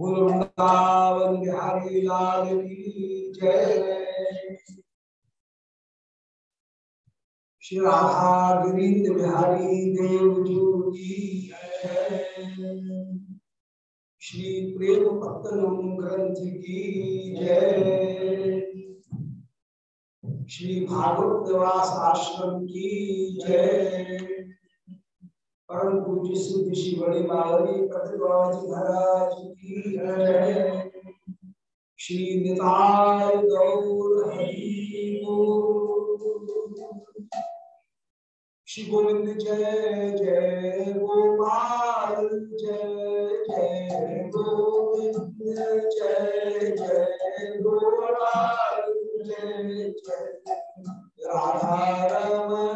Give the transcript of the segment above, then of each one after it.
वृंदावन बिहारी लाल जय। श्री राधा गिरीन्द्र बिहारी देव जू श्री प्रेम पत्तनम ग्रंथ की जय। श्री भागवत निवास आश्रम की जय। परम पूज्य श्री बड़ी प्रतिभाज महाराज की जय श्री निताय गौर हरि श्री गोविंद जय जय गोपाल, जय जय गोविंद जय जय गोपाल, जय जय राधा रमण।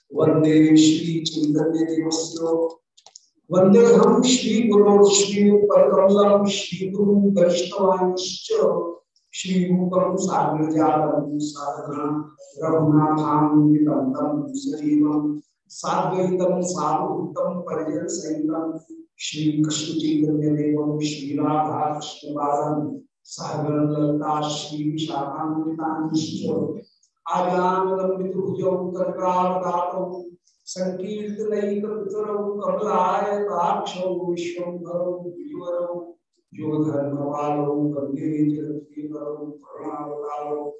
की श्री कृष्णाक्षम परम धाम जगत धाम नमामि तत् हृदयस्य प्रेरणया प्रवर्तितोऽहं पराभूमि तस्य हरे पदकमलं वंदे श्रीचैतन्यदेवस्य। वन्देऽहं श्रीगुरो श्रीपदकमलं श्रीगुरुं वैष्णवांश्च श्रीरूपं साग्रजातं साधना रघुनाथान्वितं तं सजीवं साद्वैतं सावधूतं परिजनसहितं श्रीकृष्णचैतन्यदेवं श्रीराधाकृष्णपादं सहगण ललिता श्री विशाखान्वितांश्च आजानुलम्बितभुजौ कनकावदातौ सङ्कीर्तनैकपितरौ कमलायताक्षौ विश्वम्भरौ द्विवरौ यो धर्मपालौ वंदे जगद्वीपरौ करुणावतारौ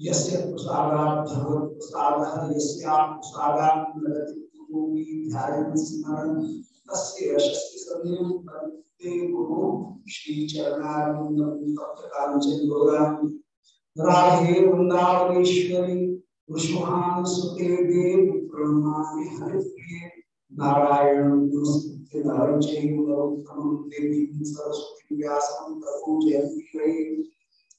यस्य प्रसादात् भगवत्प्रसादः यस्याः प्रसादात् नरति भूमि ध्यायन् स्मरन् तस्य यशस्ति संयुक्ते गुरु श्री चरणारविन्दं तप्तकाञ्चन गौराङ्गी राधे वृंदावनेश्वरी वृषभान सुते देव प्रणमामि हरिप्रिय नारायण नमस्ते नारायण चैव देवी सरस्वती व्यासं ततो जयन्ति रे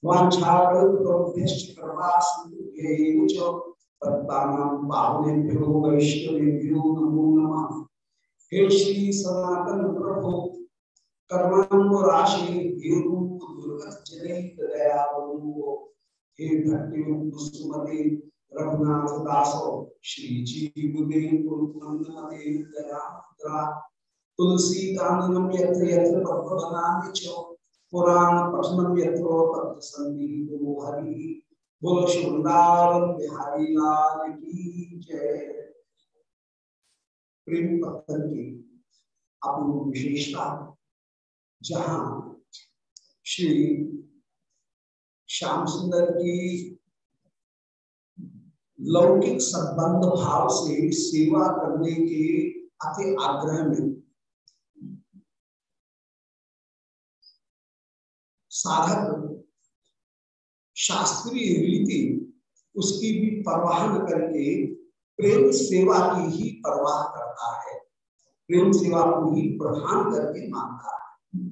वाञ्छाकल्पतरुभ्यश्च कृपासिन्धुभ्यैव च पत्तानां पावनेभ्यो वैष्णवेभ्यो नमो नमः हे श्री सनातन प्रभु कर्मांग राशि हे हे भक्ति कुसुमते रघुनाथ दासो श्री दयाद्रा तुलसी काननम यत्र यत्र पद्मनानि च, पुराण पठनम यत्र तत्र संदीपो हरि। बोलो वृंदावन बिहारी लाल की जय। प्रेम पत्थर की अपनी विशेषता, जहाँ श्री श्याम सुंदर की लौकिक संबंध भाव से सेवा करने के अति आग्रह में साधक, शास्त्रीय रीति, उसकी भी परवाह न करके प्रेम सेवा की ही परवाह करता है। प्रेम सेवा को ही प्रधान करके मानता है।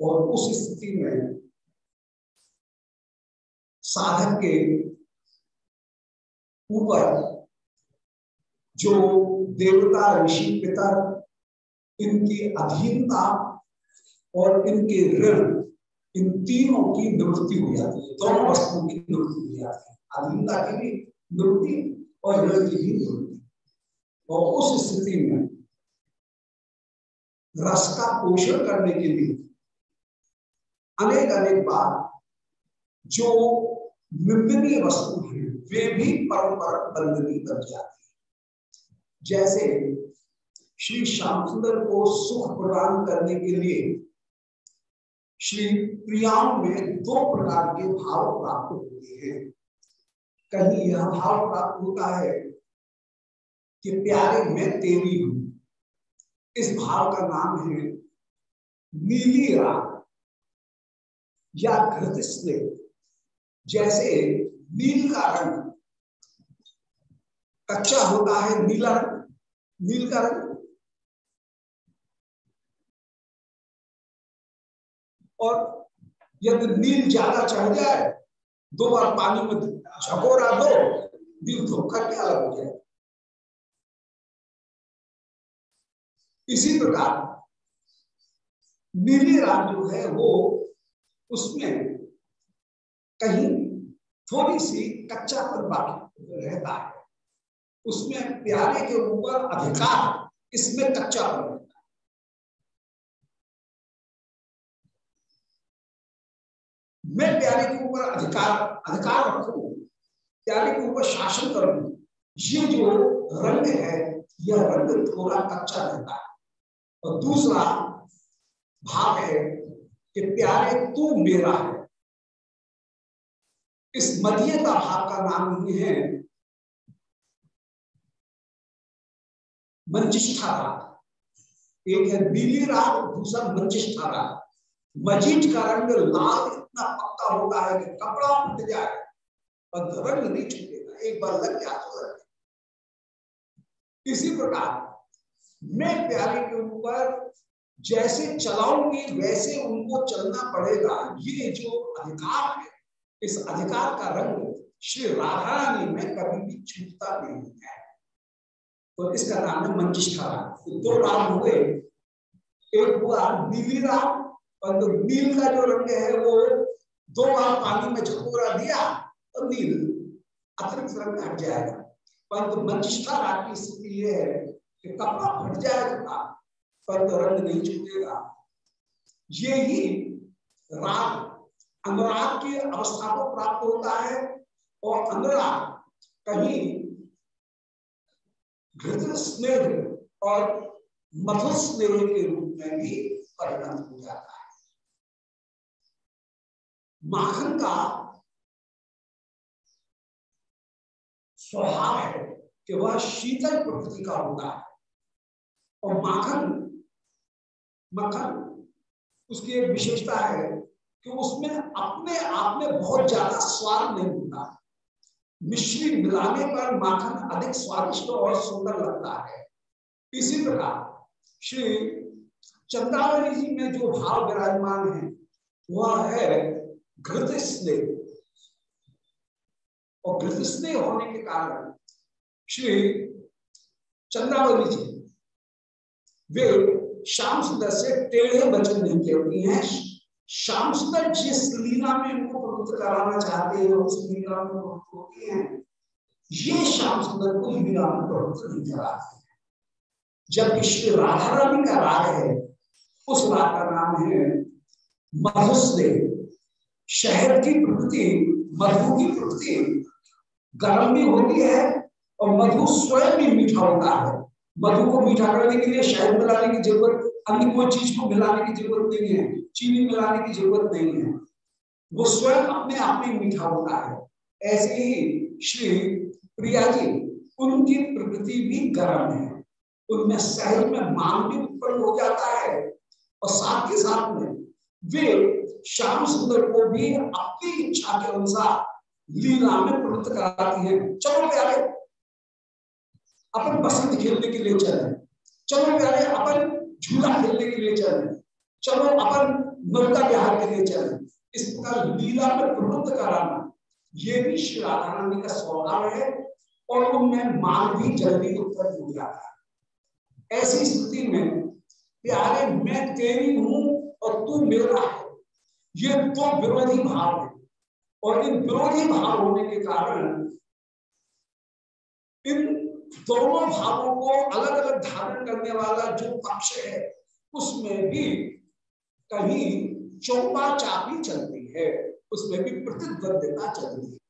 और उस स्थिति में साधक के ऊपर जो देवता, ऋषि पितर इनकी अधीनता और इनके ऋण, इन तीनों की निवृत्ति हो जाती है। दोनों वस्तुओं की निवृत्ति हो जाती है। अधीनता की भी निवृत्ति और ऋण की भी निवृत्ति। और उस स्थिति में रस का पोषण करने के लिए अनेक अनेक बार जो विभिन्न वस्तु है, वे भी परंपरा बंदनी बन जाती है। जैसे श्री श्याम सुंदर को सुख प्रदान करने के लिए श्री प्रियाओं में दो प्रकार के भाव प्राप्त होते हैं। कहीं यह भाव प्राप्त होता है कि प्यारे, मैं तेरी हूँ। इस भाव का नाम है नीली राग या घृत स्नेह। जैसे नील का रंग कच्चा होता है, नीला रंग, नील का रंग। और यदि नील ज़्यादा चढ़ जाए, दो बार पानी में झकोरा दो, नील धोखा क्या अलग हो जाए। इसी प्रकार नीली रात जो है वो उसमें कहीं थोड़ी सी कच्चा बाकी रहता है। उसमें प्यारे के ऊपर अधिकार इसमें कच्चा रहता है। मैं प्यारे के ऊपर अधिकार अधिकार रखू, प्यारे के ऊपर शासन करूँ, ये जो रंग है, यह रंग थोड़ा कच्चा रहता है। और दूसरा भाव है कि प्यारे तू मेरा है। इस मदीयता भाव का नाम ही है। मंजिष्ठा राग एक है नीली राग, दूसरा मंजिष्ठा राग मजीठ का रंग लाल इतना पक्का होता है कि कपड़ा फट जाए, पर रंग नहीं छूटेगा। एक बार लग गया तो लग इसी प्रकार, मैं प्यारे के ऊपर जैसे चलाऊँगी, वैसे उनको चलना पड़ेगा। ये जो अधिकार है इस अधिकार का रंग श्री राधा रानी में कभी भी छूटता नहीं है। तो इसका नाम है मंजिष्ठा। राग तो दो राग हुए। एक हुआ नीली राग और तो नील का जो रंग है वो दो बार पानी में झकोरा दिया और नील अतिरिक्त रंग हट जाएगा। परंतु तो मंजिष्ठा राग की स्थिति ये है कि कपड़ा फट जाएगा, परंतु तो रंग नहीं छूटेगा। ये ही राग अनुराग की अवस्था को प्राप्त होता है और अनुराग कहीं घृत स्नेह और मधुर स्नेह के रूप में भी परिणत हो जाता है। माखन का स्वभाव है कि वह शीतल प्रकृति का होता है। और माखन, मक्खन, उसकी एक विशेषता है कि उसमें अपने आप में बहुत ज़्यादा स्वाद नहीं होता। मिश्री मिलाने पर माखन अधिक स्वादिष्ट और सुंदर लगता है। इसी प्रकार श्री चंद्रावली जी में जो भाव विराजमान है, वह है घृत स्नेह और घृत स्नेह होने के कारण श्री चंद्रावली जी, वे श्याम सुंदर से टेढ़े वचन नहीं कहती हैं। श्याम सुंदर जिस लीला में उनको प्रवृत्त कराना चाहते हैं, उस लीला में प्रवृत्त होती हैं, ये श्याम सुंदर को लीला में प्रवृत्त नहीं कराते जब श्री राधा रानी का राग है, उस राग का नाम है मधुस्ने शहर की प्रकृति मधु की प्रकृति गर्म भी होती है और मधु स्वयं भी मीठा होता है। मधु को मीठा करने के लिए शहद मिलाने की ज़रूरत, अन्य कोई चीज़ को मिलाने की ज़रूरत नहीं है। चीनी मिलाने की ज़रूरत नहीं है। वो स्वयं अपने आप में मीठा होता है। ऐसे ही श्री प्रिया जी, उनकी प्रकृति भी गर्म है। उनमें सहज में मान भी उत्पन्न हो जाता है। और साथ के साथ में वे श्याम सुंदर को भी अपनी इच्छा के अनुसार लीला में प्रवृत्त कराती है। चलो प्यारे, अपन बसंत खेलने के लिए चले। चलो प्यारे, अपन झूला खेलने के लिए चले। चलो अपन नौका विहार के लिए चले। इस प्रकार लीला में प्रवृत्त कराना ये भी श्री राधा रानी का स्वभाव है और उनमें मान भी जल्दी उत्तर जुड़ जाता है। ऐसी स्थिति में, प्यारे, मैं तेरी हूँ और तू मेरा है। ये दो विरोधी भाव है। और इन विरोधी भाव होने के कारण इन दोनों भावों को अलग अलग धारण करने वाला जो पक्ष है, उसमें भी कहीं चौपा चापी चलती है उसमें भी प्रतिद्वंदता चलती है।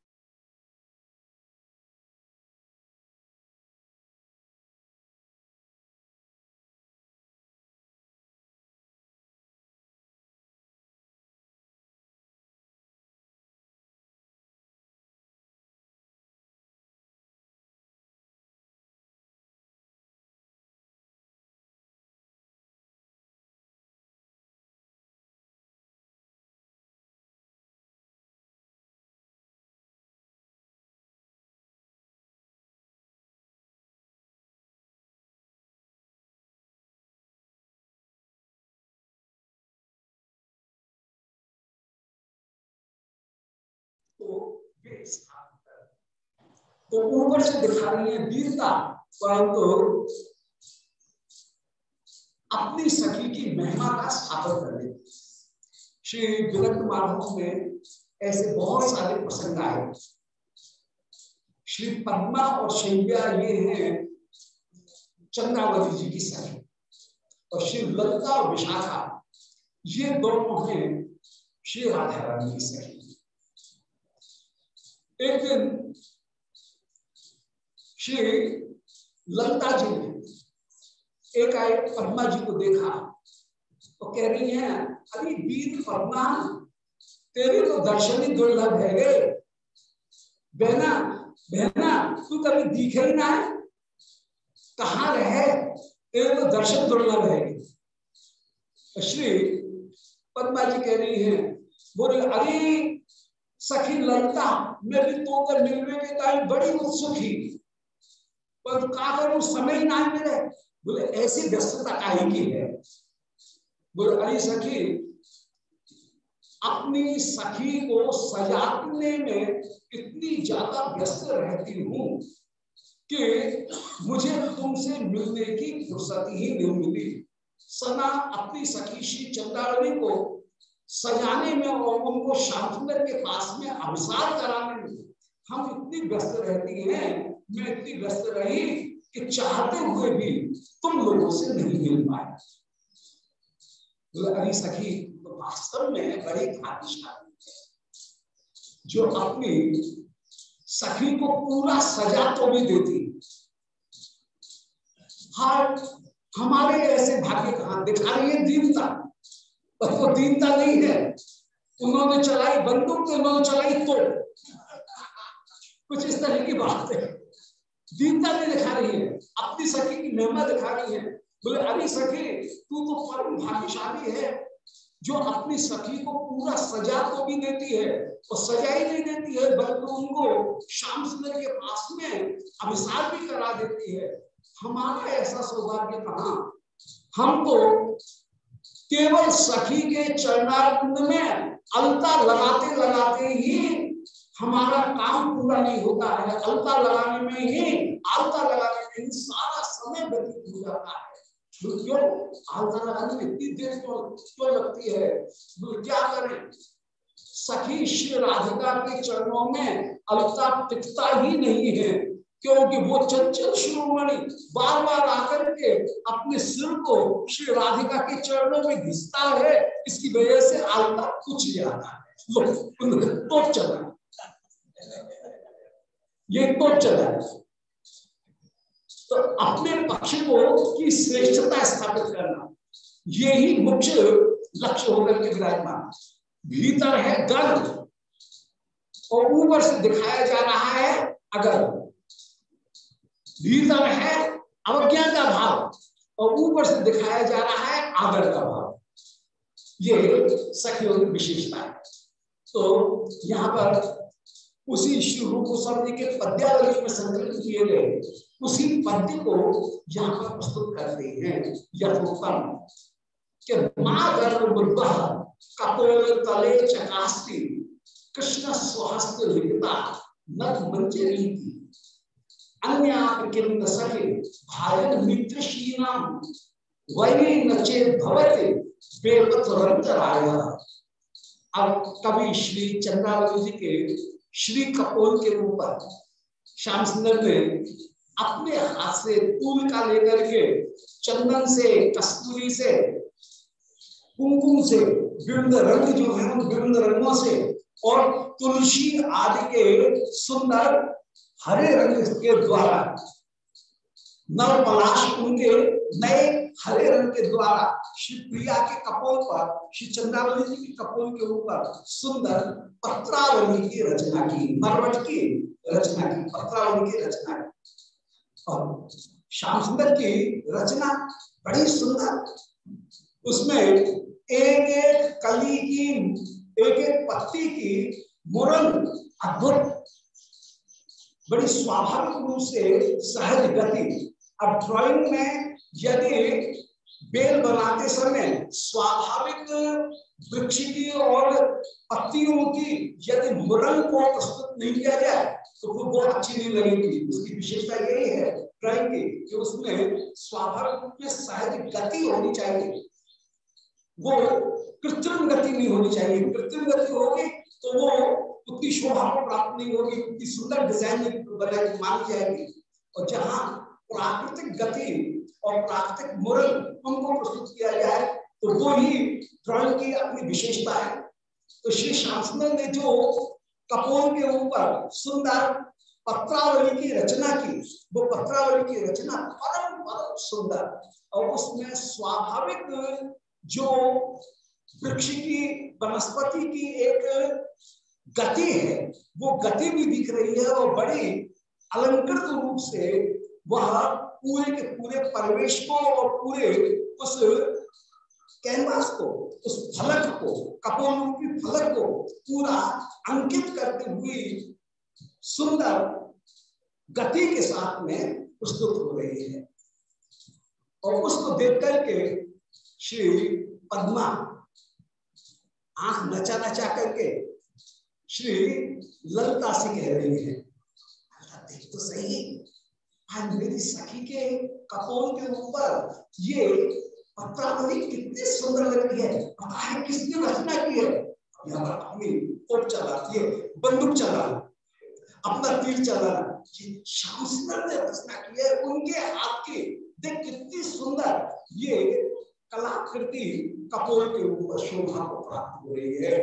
तो तो ऊपर से दिखा रही है वीरता, परंतु अपनी सखी की महिमा का स्थापन करने श्री विरक्त माधव में ऐसे बहुत सारे प्रसंग आए। श्री पद्मा और शैव्या ये हैं चंद्रावती जी की सखी और श्री ललिता और विशाखा, ये दोनों हैं श्री राधा रानी की सखी। एक दिन श्री ललिता जी ने एक आए पद्मा जी को देखा। तो कह रही है, अरे वीर पद्मा, तेरे तो दर्शन ही दुर्लभ है गे बहना बहना, तू कभी दिखे ही ना है। कहा रहे? तेरे तो दर्शन दुर्लभ है। तो श्री पद्मा जी कह रही है, बोले, अरे सखी ललता, मैं भी तो कर मिलने के टाइम बड़ी उत्सुक। ही पर का करूँ समय ना मिले। बोले, ऐसी व्यस्तता काहे की है? बोले, अरे सखी, अपनी सखी को सजाने में इतनी ज़्यादा व्यस्त रहती हूँ कि मुझे तुमसे मिलने की फुर्सत ही नहीं मिली। सना अपनी सखी श्री चंदावली को सजाने में और उनको शांतनर के पास में अवसार कराने में हम इतनी व्यस्त रहती हैं, मैं इतनी व्यस्त रही कि चाहते हुए भी तुम लोगों से नहीं मिल पाए। अरे सखी तो वास्तव में बड़े भाग्यशाली जो अपनी सखी को पूरा सजा तो भी देती हर, हमारे ऐसे भाग्य कहा? दिखा रही है दीनता। पर वो दीनता नहीं है। उन्होंने चलाई, बंदूक तो उन्होंने चलाई तो। कुछ इस तरह की बात। है दीनता नहीं दिखा रही है। अपनी सखी की महिमा दिखा रही है। बोले, अरे सखी, तू तो परम भाग्यशाली है। जो अपनी सखी को पूरा सजा तो भी देती है, और सजा ही नहीं देती है, बल्कि उनको श्याम सुंदर के पास में अभिसार भी करा देती है। हमारा ऐसा सौभाग्य कहा? हम तो केवल सखी के चरणारविंद में अलता लगाते लगाते ही हमारा काम पूरा नहीं होता है। अलता लगाने में ही अलता लगाने में ही सारा समय व्यतीत हो जाता है। क्यों लगाने में इतनी देर क्यों क्यों लगती है? क्या करें? सखी श्री राधिका के चरणों में अलता टिकता ही नहीं है। क्योंकि वो चंचल शिरोमणि बार बार आकर के अपने सिर को श्री राधिका के चरणों में घिसता है। इसकी वजह से आलता कुछ ज़्यादा है। तो चला। ये तो चला। तो अपने पक्ष को की श्रेष्ठता स्थापित करना, ये ही मुख्य लक्ष्य होकर के विराजमान। भीतर है गर्व और ऊपर से दिखाया जा रहा है अगर भीतर है अवज्ञा का भाव। और ऊपर से दिखाया जा रहा है आदर का भाव। ये सखियों की विशेषता। है तो यहाँ पर उसी श्री रूप गोस्वामी के पद्यावली में संकलित किए गए, उसी पद्य को यहाँ पर प्रस्तुत करते हैं यथोत्तम कि माँ गर्भ कपोल तले चकास्ती, कृष्ण स्वहस्त लिखता नख मंजरी अन्य सके भायन मित्रशीनाम नचे भवते अब कवि श्री चंद्रावली जी के, श्री कपोल के ऊपर श्याम सुंदर ने अपने हाथ से तूल का लेकर के, चंदन से, कस्तूरी से कुमकुम से विभिन्न रंग जो है विभिन्न रंगों से, और तुलसी आदि के सुंदर हरे रंग के द्वारा। नव पलाश उनके नए हरे रंग के द्वारा श्री प्रिया के कपोल पर, श्री चंद्रावली जी के कपोल के ऊपर सुंदर पत्रावली की रचना की, मरवट की रचना की, पत्रावली की रचना की। और श्याम सुंदर की रचना बड़ी सुंदर। उसमें एक एक कली की, एक एक पत्ती की मुरन अद्भुत बड़ी स्वाभाविक रूप से सहज गति। अब ड्राइंग में यदि बेल बनाते समय स्वाभाविक वृक्ष की और पत्तियों की यदि मुरंग को प्रस्तुत नहीं किया जाए तो वो बहुत अच्छी नहीं लगेगी। उसकी विशेषता यही है ड्राइंग की कि उसमें स्वाभाविक रूप में सहज गति होनी चाहिए। वो कृत्रिम गति नहीं होनी चाहिए। कृत्रिम गति होगी तो वो उतनी शोभा को प्राप्त नहीं होगी उतनी सुंदर डिज़ाइन बनाई मानी जाएगी। और जहाँ प्राकृतिक गति और प्राकृतिक मुरल उनको प्रस्तुत किया जाए तो वो ही ड्रॉइंग की अपनी विशेषता है। तो श्री शासनर ने जो कपोल के ऊपर सुंदर पत्रावली की रचना की, वो पत्रावली की रचना परम परम सुंदर और उसमें स्वाभाविक जो वृक्ष की वनस्पति की एक गति है, वो गति भी दिख रही है और बड़ी अलंकृत रूप से वह पूरे के पूरे परिवेश को और पूरे उस कैनवास को, उस फलक को, कपोल की फलक को पूरा अंकित करते हुए सुंदर गति के साथ में प्रस्तुत हो रही है। और उसको देख करके श्री पद्मा आँख नचा नचा करके श्री ललता से कह रही है। देख तो सही, आज मेरी सखी के कपोल के ऊपर ये पत्रावली कितनी सुंदर लग रही है। पता है किसने रचना की है? तोप चलाती है बंदूक चला, अपना तीर चला श्याम सुंदर ने रचना की है। उनके हाथ की, देख कितनी सुंदर ये कलाकृति कपोल के ऊपर शोभा को प्राप्त हो रही है।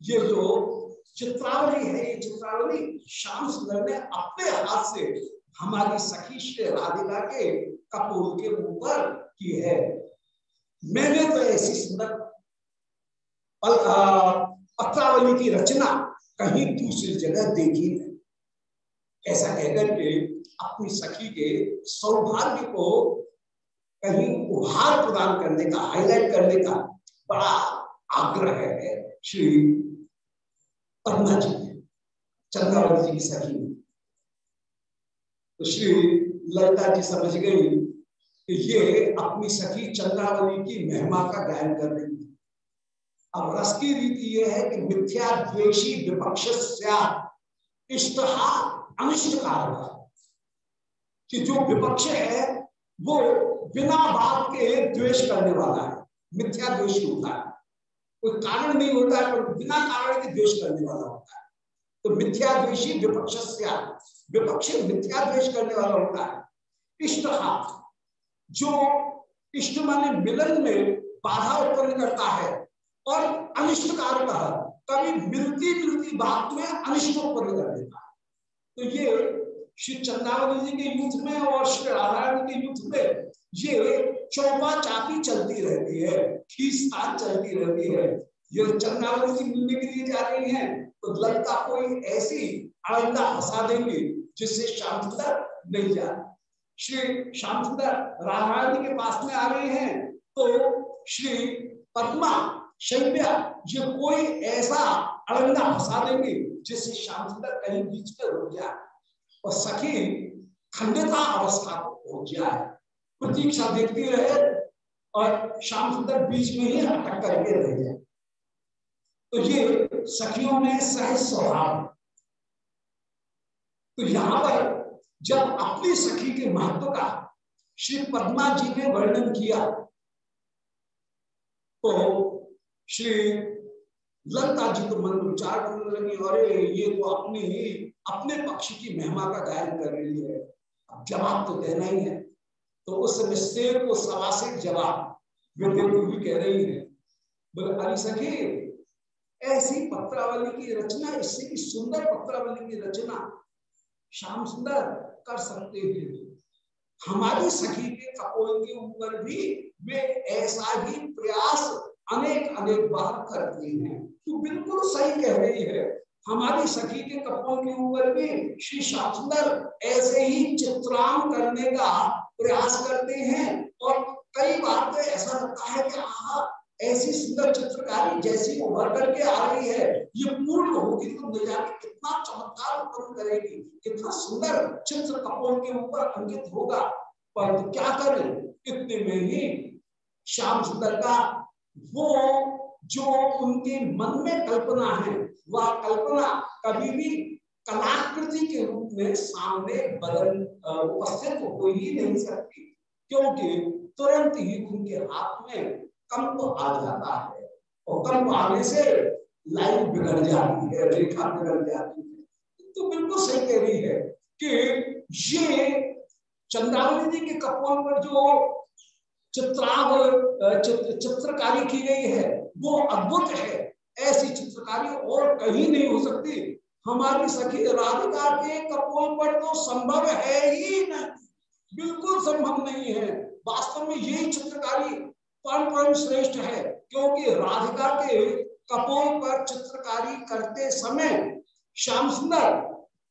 ये जो चित्रावली है, ये चित्रावली श्याम सुंदर ने अपने हाथ से हमारी सखी श्री राधिका के कपूर के ऊपर की है। मैंने तो ऐसी सुंदर पत्रावली की रचना कहीं दूसरी जगह देखी नहीं। ऐसा कहकर के अपनी सखी के सौभाग्य को कहीं उपहार प्रदान करने का हाईलाइट करने का बड़ा आग्रह है श्री पन्ना जी चंद्रावती जी की सखी। तो श्री ललिता जी समझ गई कि ये अपनी सखी चंद्रावली की महिमा का गायन कर रही है। अब रस की रीति यह है कि मिथ्या, द्वेषी विपक्ष इष्ट अनिष्ट कि जो विपक्ष है, वो बिना बात के द्वेष करने वाला है, मिथ्या, द्वेष होता है। कोई कारण नहीं होता है, पर बिना कारण के द्वेष करने वाला होता है। तो मिथ्या द्वेषी विपक्ष विपक्ष मिथ्या द्वेष करने वाला होता है। इष्ट जो इष्ट माने मिलन में बाधा उत्पन्न करता है और अनिष्ट कारक कभी मिलती मिलती बात में अनिष्ट उत्पन्न कर देता है। तो ये श्री चंद्रावली जी के युद्ध में और श्री राधारायण के युद्ध में ये चौपा चापी चलती रहती है। खींचतान चलती रहती है। ये चंद्रावली जी मिलने के लिए जा रही हैं। तो लगता कोई ऐसी आनंदा फंसा देंगे जिससे श्याम सुंदर नहीं जा श्री श्याम सुंदर रामायण के पास में आ रहे हैं। तो श्री पद्मा शैव्या ये कोई ऐसा अड़ंगा फंसा देंगे जिससे श्याम सुंदर कहीं बीच में रुक जाए और सखी खंडिता अवस्था को पहुँच जाए। प्रतीक्षा देखती रहे और श्याम सुंदर बीच में ही अटक करके रह जाए तो ये सखियों में सहज स्वभाव। तो यहाँ पर जब अपनी सखी के महत्व का श्री पद्मा जी ने वर्णन किया तो श्री ललता जी को मन विचार करने लगी, अरे, ये तो अपनी अपने पक्ष की महिमा का गायन कर रही है। जवाब तो देना ही है। तो उस शेर को सवा से जवाब विद्युत भी कह रही है। बोले, अरे सखी, ऐसी पत्रावली की रचना इससे की सुंदर पत्रावली की रचना श्याम सुंदर कर सकते हैं। हमारी सखी के कपोल के ऊपर भी वे ऐसा ही प्रयास अनेक अनेक बार करते हैं। तो बिल्कुल सही कह रही है। हमारी सखी के कपोल के ऊपर भी श्री श्याम सुंदर ऐसे ही चित्रांग करने का प्रयास करते हैं और कई बार तो ऐसा लगता है कि आहा, ऐसी सुंदर चित्रकारी जैसी उभर करके आ रही है, ये पूर्ण होगी तो न जाने कितना चमत्कार उत्पन्न करेगी, कितना सुंदर चित्र कपोल के ऊपर अंकित होगा। पर क्या करें? इतने में ही श्याम सुंदर का वो जो उनके मन में कल्पना है, वह कल्पना कभी भी कलाकृति के रूप में सामने बदल उपस्थित हो ही नहीं सकती क्योंकि तुरंत ही उनके हाथ में कंप आ जाता है और कंप आने से लाइन बिगड़ जाती है रेखा बिगड़ जाती है। तो बिल्कुल सही कह रही है कि ये चंद्रावली जी के कपोल पर जो चित्राव चित्र, चित्रकारी की गई है वो अद्भुत है। ऐसी चित्रकारी और कहीं नहीं हो सकती। हमारी सखी राधिका के कपोल पर तो संभव है ही नहीं। बिल्कुल संभव नहीं है। वास्तव में यही चित्रकारी परम परम श्रेष्ठ है, क्योंकि राधिका के कपोल पर चित्रकारी करते समय श्याम सुंदर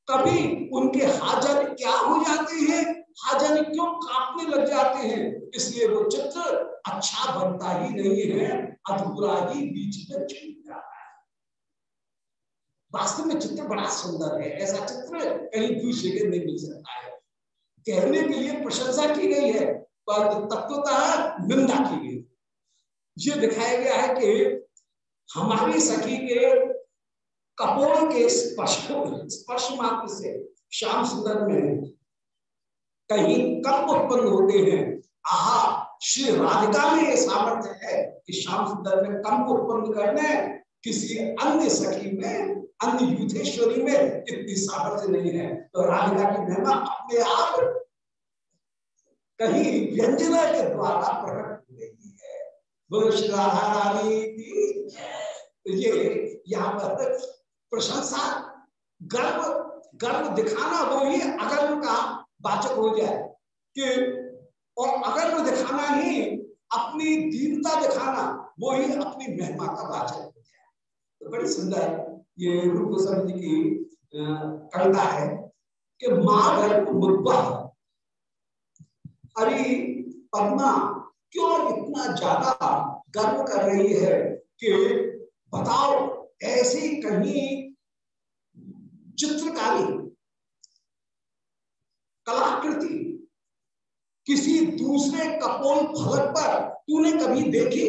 कभी उनके हाजर क्या हो जाते हैं? हाजर क्यों काटने लग जाते हैं? इसलिए वो चित्र अच्छा बनता ही नहीं है, अधूरा ही बीच में छूट जाता है। वास्तव में चित्र बड़ा सुंदर है। ऐसा चित्र कहीं दूसरे के नहीं मिल सकता है। कहने के लिए प्रशंसा की गई है पर तत्वतः निंदा की गई ये दिखाया गया है कि हमारी सखी के कपोल के स्पर्श स्पर्श मात्र से श्याम सुंदर में कहीं कम उत्पन्न होते हैं। आहा, श्री राधिका में ये सामर्थ्य है कि श्याम सुंदर में कम उत्पन्न करने किसी अन्य सखी में अन्य युद्धेश्वरी में इतनी सामर्थ्य नहीं है। तो राधिका की महिमा अपने आप कहीं व्यंजना के द्वारा प्रकट हो रही है। तो ये यहाँ पर प्रशंसा, गर्व गर्व दिखाना वो ही अगर्व का वाचक हो जाए कि, और अगर्व दिखाना ही, अपनी दीनता दिखाना, वो ही अपनी महिमा का वाचक हो जाए। तो बड़ी सुंदर ये रूप गोस्वामी जी की कविता है कि माँ मुद्दा। अरे, पद्मा, क्यों इतना ज़्यादा गर्व कर रही है कि बताओ, ऐसी कहीं चित्रकारी, कलाकृति किसी दूसरे कपोल फलक पर तूने कभी देखी?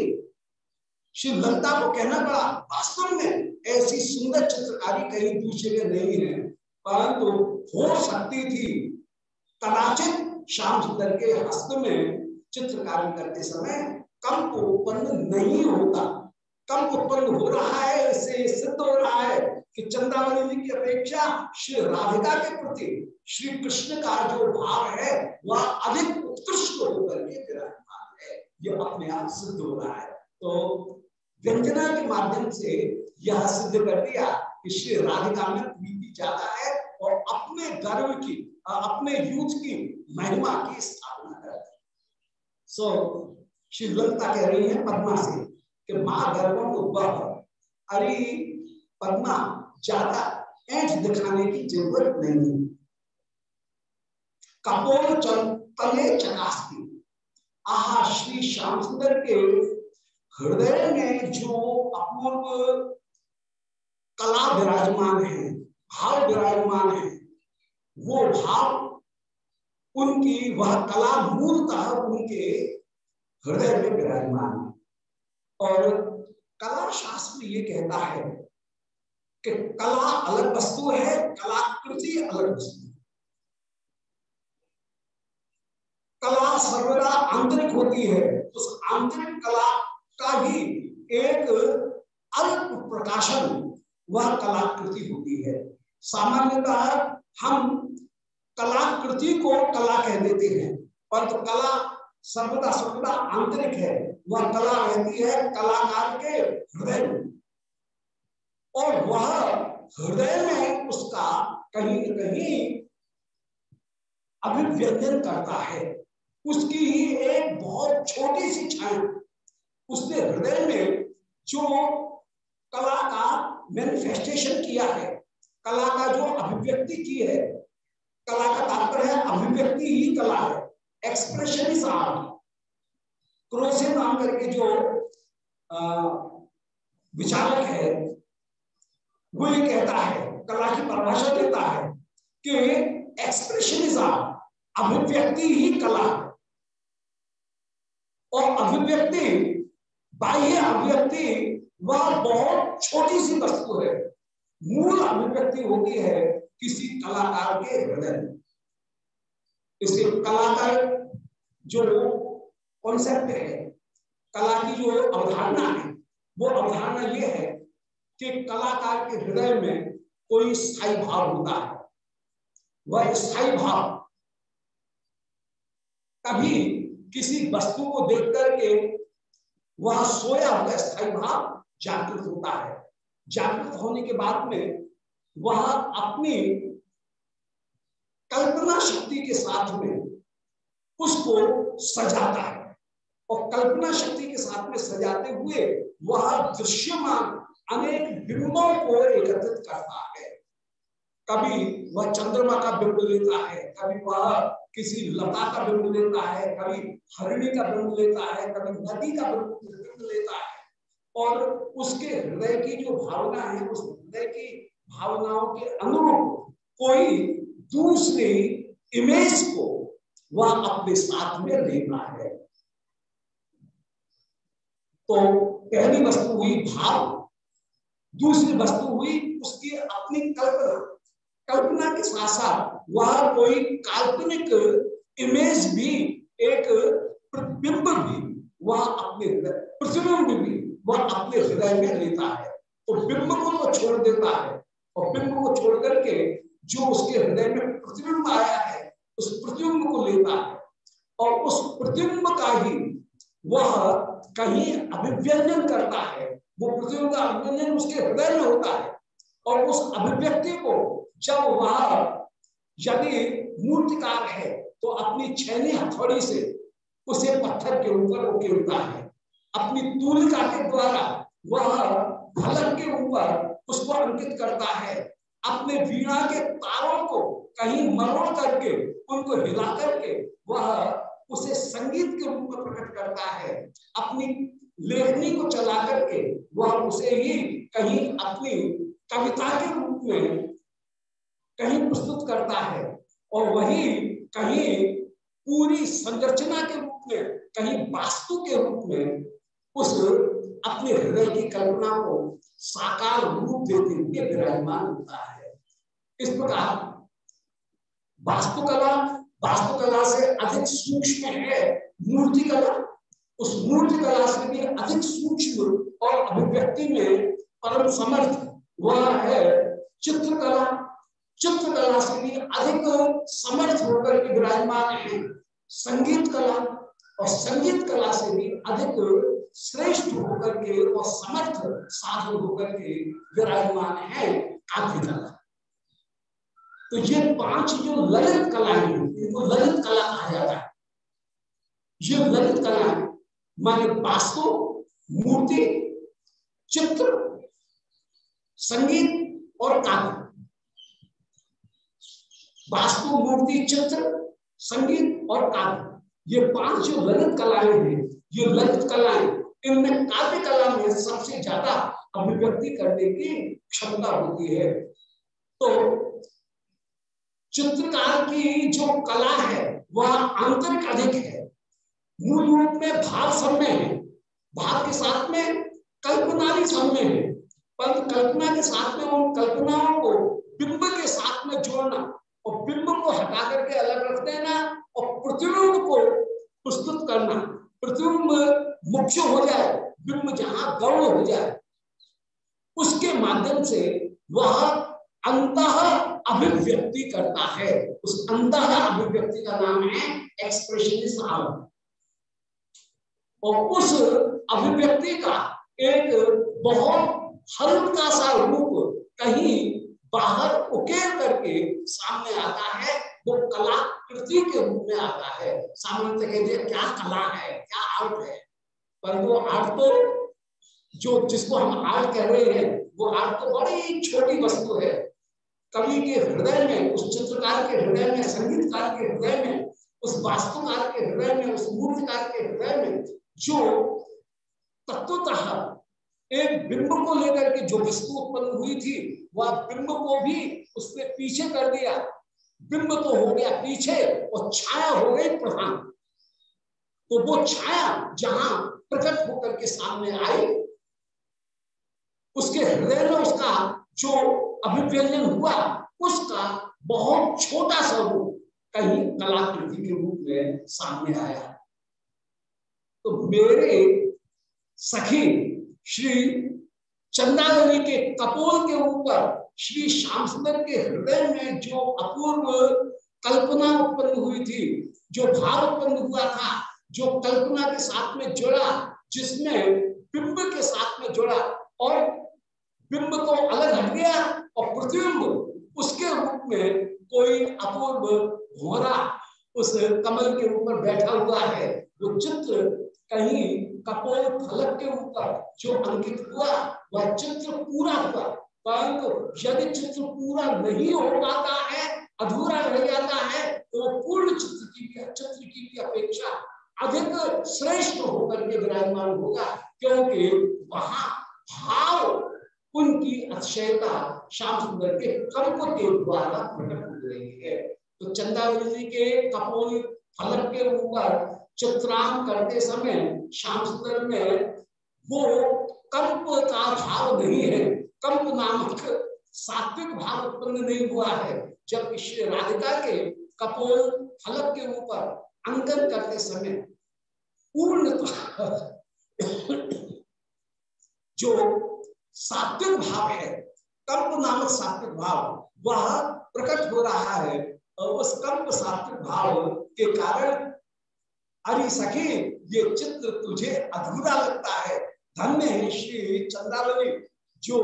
श्री ललिता को कहना पड़ा, वास्तव में ऐसी सुंदर चित्रकारी कहीं दूसरे में नहीं है। परंतु हो सकती थी, कदाचित श्याम सुंदर के हस्त में चित्रकारी करते समय कम उत्पन्न नहीं होता। कम उत्पन्न हो रहा है, इससे सिद्ध हो रहा है कि चंद्रावली जी की अपेक्षा श्री राधिका के प्रति श्री कृष्ण का जो भाव है, वह अधिक उत्कृष्ट होकर के विराजमान है। ये अपने आप सिद्ध हो रहा है। तो व्यंजना के माध्यम से यह सिद्ध कर दिया कि श्री राधिका में प्रीति ज़्यादा है और अपने गर्व की अपने यूथ की महिमा की स्थापना कर दी। सो श्री ललिता कह रही है पद्मा से कि माँ गर्भम उद्भव अरे पद्मा, ज़्यादा ऐठ दिखाने की ज़रूरत नहीं कपोल तले चकास्ती आहा, श्री श्याम सुंदर के हृदय में जो अपूर्व कला विराजमान है, भाव विराजमान है। वो भाव उनकी, वह कला मूलतः उनके हृदय में विराजमान है। और कला शास्त्र ये कहता है कि कला अलग वस्तु है, कलाकृति अलग वस्तु है। कला सर्वदा आंतरिक होती है, उस आंतरिक कला का ही एक अल्प प्रकाशन वह कलाकृति होती है। सामान्यतः हम कलाकृति को कला कह देते हैं, परंतु कला सर्वदा सर्वदा आंतरिक है। वह कला रहती है कलाकार के हृदय में। और वह हृदय में उसका कहीं न कहीं अभिव्यंजन करता है। उसकी ही एक बहुत छोटी सी छाया उसने हृदय में जो कला का मैनिफेस्टेशन किया है। कला का जो अभिव्यक्ति की है, कला का तात्पर्य है, अभिव्यक्ति ही कला है। एक्सप्रेशन इज़ आर्ट क्रोसे नाम करके जो विचारक है, वो ये कहता है, कला की परिभाषा देता है कि एक्सप्रेशन इज़ आर्ट अभिव्यक्ति ही कला। और अभिव्यक्ति, बाह्य अभिव्यक्ति वह बहुत छोटी सी वस्तु है। मूल अभिव्यक्ति होती है किसी कलाकार के हृदय। में इसलिए कलाकार जो कॉन्सेप्ट है, कला की जो अवधारणा है, वो अवधारणा ये है कि कलाकार के हृदय में कोई स्थायी भाव होता है। वह स्थायी भाव कभी किसी वस्तु को देख करके वह सोया हुआ स्थायी भाव जागृत होता है। जागृत होने के बाद में वह अपनी कल्पना शक्ति के साथ में उसको सजाता है। और कल्पना शक्ति के साथ में सजाते हुए वह दृश्यमान अनेक बिंबों को एकत्रित करता है। कभी वह चंद्रमा का बिंब लेता है, कभी वह किसी लता का बिंब लेता है, कभी हरिणी का बिंब लेता है, कभी नदी का बिंब लेता है। और उसके हृदय की जो भावना है, उस हृदय की भावनाओं के अनुरूप कोई दूसरी इमेज को वह अपने साथ में लेना है। तो पहली वस्तु हुई भाव, दूसरी वस्तु हुई उसकी अपनी कल्पना। कल्पना के साथ साथ वह कोई काल्पनिक इमेज भी, एक प्रतिबिंब भी वह अपने प्रतिबिंब वह अपने हृदय में लेता है तो बिंब को तो छोड़ देता है। और बिंब को छोड़ करके जो उसके हृदय में प्रतिबिंब आया है, उस प्रतिबिंब को लेता है। और उस प्रतिबिंब का ही वह कहीं अभिव्यंजन करता है। वो प्रतिबिंब का अभिव्यंजन उसके हृदय में होता है। और उस अभिव्यक्ति को जब वह यदि मूर्तिकार है तो अपनी छैनी हथौड़ी से उसे पत्थर के ऊपर उकेलता है। अपनी तूलिका के द्वारा वह फलक के ऊपर उसको अंकित करता है। अपने वीणा के तारों को कहीं मरोड़ करके, उनको हिला करके वह उसे संगीत के रूप में प्रकट करता है। अपनी लेखनी को चला करके वह उसे ही कहीं अपनी कविता के रूप में कहीं प्रस्तुत करता है और वही कहीं पूरी संरचना के रूप में, कहीं वास्तु के रूप में उस अपने हृदय की कल्पना को साकार रूप देते हुए विराजमान होता है। इस प्रकार वास्तुकला वास्तुकला से अधिक सूक्ष्म है मूर्ति कला उस मूर्ति कला से भी अधिक सूक्ष्म और अभिव्यक्ति में परम समर्थ वह है चित्रकला। चित्रकला से भी अधिक समर्थ होकर के विराजमान है संगीत कला और संगीत कला से भी अधिक श्रेष्ठ होकर के और समर्थ साधु होकर के विराजमान है काव्य कला। तो ये पाँच जो ललित कलाएँ इनको ललित कला कहा जाता है। ये ललित कला माने वास्तु, मूर्ति, चित्र, संगीत और काव्य। वास्तु, मूर्ति, चित्र, संगीत और काव्य। ये पाँच जो ललित कलाएँ हैं, ये ललित कलाएँ इनमें काव्य कला में सबसे ज़्यादा अभिव्यक्ति करने की क्षमता होती है। तो चित्रकार की जो कला है, वह आंतरिक अधिक है। मूल रूप में भाव में है। भाव के साथ में कल्पना भी में है। पर कल्पना के साथ में उन कल्पनाओं को बिंब के साथ में जोड़ना और बिंब को हटा करके अलग रख देना और प्रतिबिंब को प्रस्तुत करना, प्रतिबिंब मुख्य हो जाए बिंब जहाँ गौण हो जाए। उसके माध्यम से वह अंत अभिव्यक्ति करता है। उस अंत अभिव्यक्ति का नाम है एक्सप्रेशन और उस अभिव्यक्ति का एक बहुत हल्का सा रूप कहीं बाहर उकेर करके सामने आता है, वो कलाकृति के रूप में आता है। सामने क्या कला है? क्या आर्ट है? पर वो आर्ट तो जो जिसको हम आर्ट कह रहे हैं, वो आर्ट तो बड़ी छोटी वस्तु है। कवि के हृदय में, उस चित्रकार के हृदय में, संगीतकार के हृदय में, उस वास्तुकार के हृदय में, उस मूर्तिकार के हृदय में जो तत्वतः एक बिंब को लेकर के जो वस्तु उत्पन्न हुई थी वह बिंब को भी उसने पीछे कर दिया। बिंब तो हो गया पीछे और छाया हो गई प्रधान। तो वो छाया जहाँ प्रकट होकर के सामने आई। उसके हृदय में उसका जो अभिव्यंजन हुआ, उसका बहुत छोटा सा रूप कहीं कलाकृति के रूप में सामने आया। तो मेरे सखी, श्री चंदावली के कपोल के ऊपर, श्री श्याम सुंदर के हृदय में जो अपूर्व कल्पना उत्पन्न हुई थी, जो भाव उत्पन्न हुआ था जो कल्पना के साथ में जुड़ा, जिसमें बिंब के साथ में जुड़ा और बिंब को अलग हट गया और प्रतिबिंब उसके रूप में कोई अपूर्व भोरा उस कमल के ऊपर बैठा हुआ है। वो चित्र कहीं कपोल फलक के ऊपर जो अंकित हुआ, वह चित्र पूरा हुआ। परंतु यदि चित्र पूरा नहीं हो पाता है, अधूरा रह जाता है तो पूर्ण चित्र की चित्र की भी अपेक्षा अधिक श्रेष्ठ होकर के विराजमान होगा, क्योंकि वहाँ भाव उनकी अतिशयता श्याम सुंदर के कर्म के द्वारा प्रकट हो रही है। तो चंदावली जी के कपोल फलक के ऊपर चित्रांग करते समय श्याम सुंदर में वो कंप का भाव नहीं है। कंप नामक सात्विक भाव उत्पन्न नहीं हुआ है जब श्री राधिका के कपोल फलक के ऊपर अंकन करते समय पूर्ण जो सात्विक भाव है कंप नामक सात्विक भाव, वह प्रकट हो रहा है और उस कंप सात्विक भाव के कारण अरे सखी, ये चित्र तुझे अधूरा लगता है। धन्य है श्री चंद्रावली, जो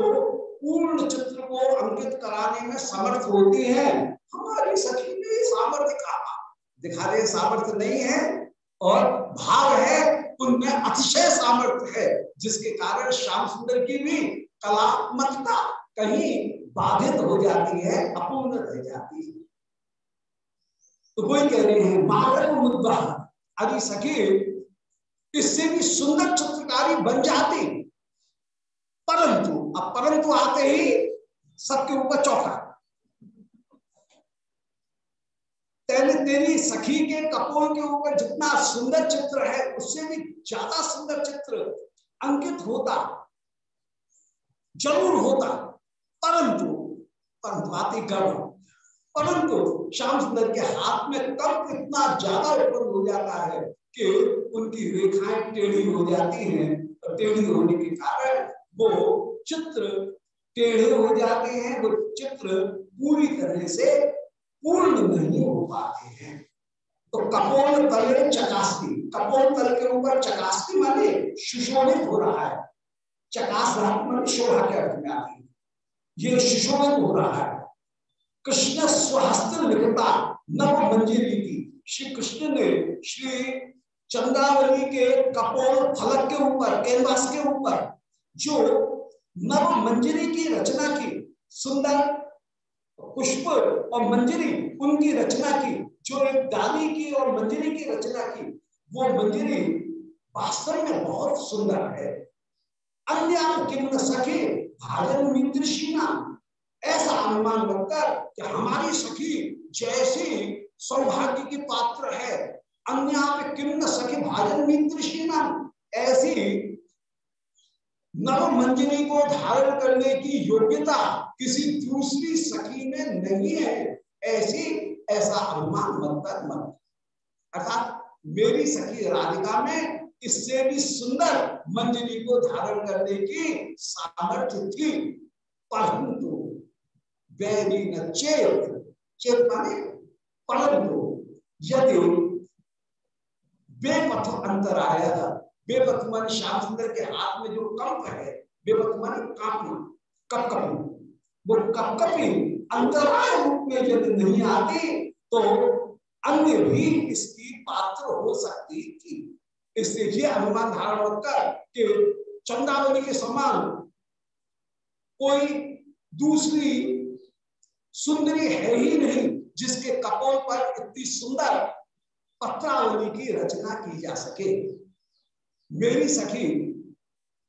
पूर्ण चित्र को अंकित कराने में समर्थ होती है, हमारी सखी में सामर्थ्य कहा दिखा रहे सामर्थ्य नहीं है और भाव है, उनमें अतिशय सामर्थ्य है, जिसके कारण श्याम सुंदर की भी कलात्मकता कहीं बाधित हो जाती है, अपूर्ण रह जाती है। तो कोई कह रहे हैं मागर मुद्दा अरे सखी, इससे भी सुंदर चित्रकारी बन जाती। परंतु, अब परंतु आते ही सबके ऊपर चौका। तेरे तेरी सखी के कपोल के ऊपर जितना सुंदर चित्र है, उससे भी ज़्यादा सुंदर चित्र अंकित होता, ज़रूर होता। परंतु परंतु आती गर्व परंतु श्याम सुंदर के हाथ में कब इतना ज़्यादा उत्पन्न हो जाता है कि उनकी रेखाएँ टेढ़ी हो जाती हैं और टेढ़ी होने के कारण वो चित्र टेढ़े हो जाते हैं, वो चित्र पूरी तरह से पूर्ण नहीं हो पाते हैं। तो कपोल तल चकास्ती, कपोल तल के ऊपर चकास्ती माने सुशोभित हो रहा है। चकास मान शोभा के अर्थ में आती है। ये सुशोभित हो रहा है। कृष्ण स्वहस्त लिखता नव मंजिली की। श्री कृष्ण ने श्री चंद्रावली के कपोल फलक के ऊपर, कैनवास के ऊपर, जो नव मंजिली की रचना की, सुंदर पुष्प और मंजरी उनकी रचना की, जो एक डाली की और मंजरी की रचना की, वो मंजरी वास्तव में बहुत सुंदर है। अन्य किम सखे भाजन मित्र ऐसा अनुमान बनकर कि हमारी सखी जैसी सौभाग्य की पात्र है। अन्य किन्न सखी भाजन मित्र ऐसी नव मंजरी को धारण करने की योग्यता किसी दूसरी सखी में नहीं है। ऐसी, ऐसा अनुमान कर मत। अर्थात मेरी सखी राधिका में इससे भी सुंदर मंजरी को धारण करने की सामर्थ्य थी। परंतु वैरी न चेत चेत माने परंतु, यदि बेपथ अंतर आया बेपथ मान श्याम सुंदर के हाथ में जो कंप है बेपथ मान कांपना कप वो कप कपी अंतराय रूप में यदि नहीं आती तो अन्य भी इसकी पात्र हो सकती थी। इसलिए ये अनुमान धारण कर कि चंदावली के समान कोई दूसरी सुंदरी है ही नहीं, जिसके कपोल पर इतनी सुंदर पत्रावली की रचना की जा सके। मेरी सखी,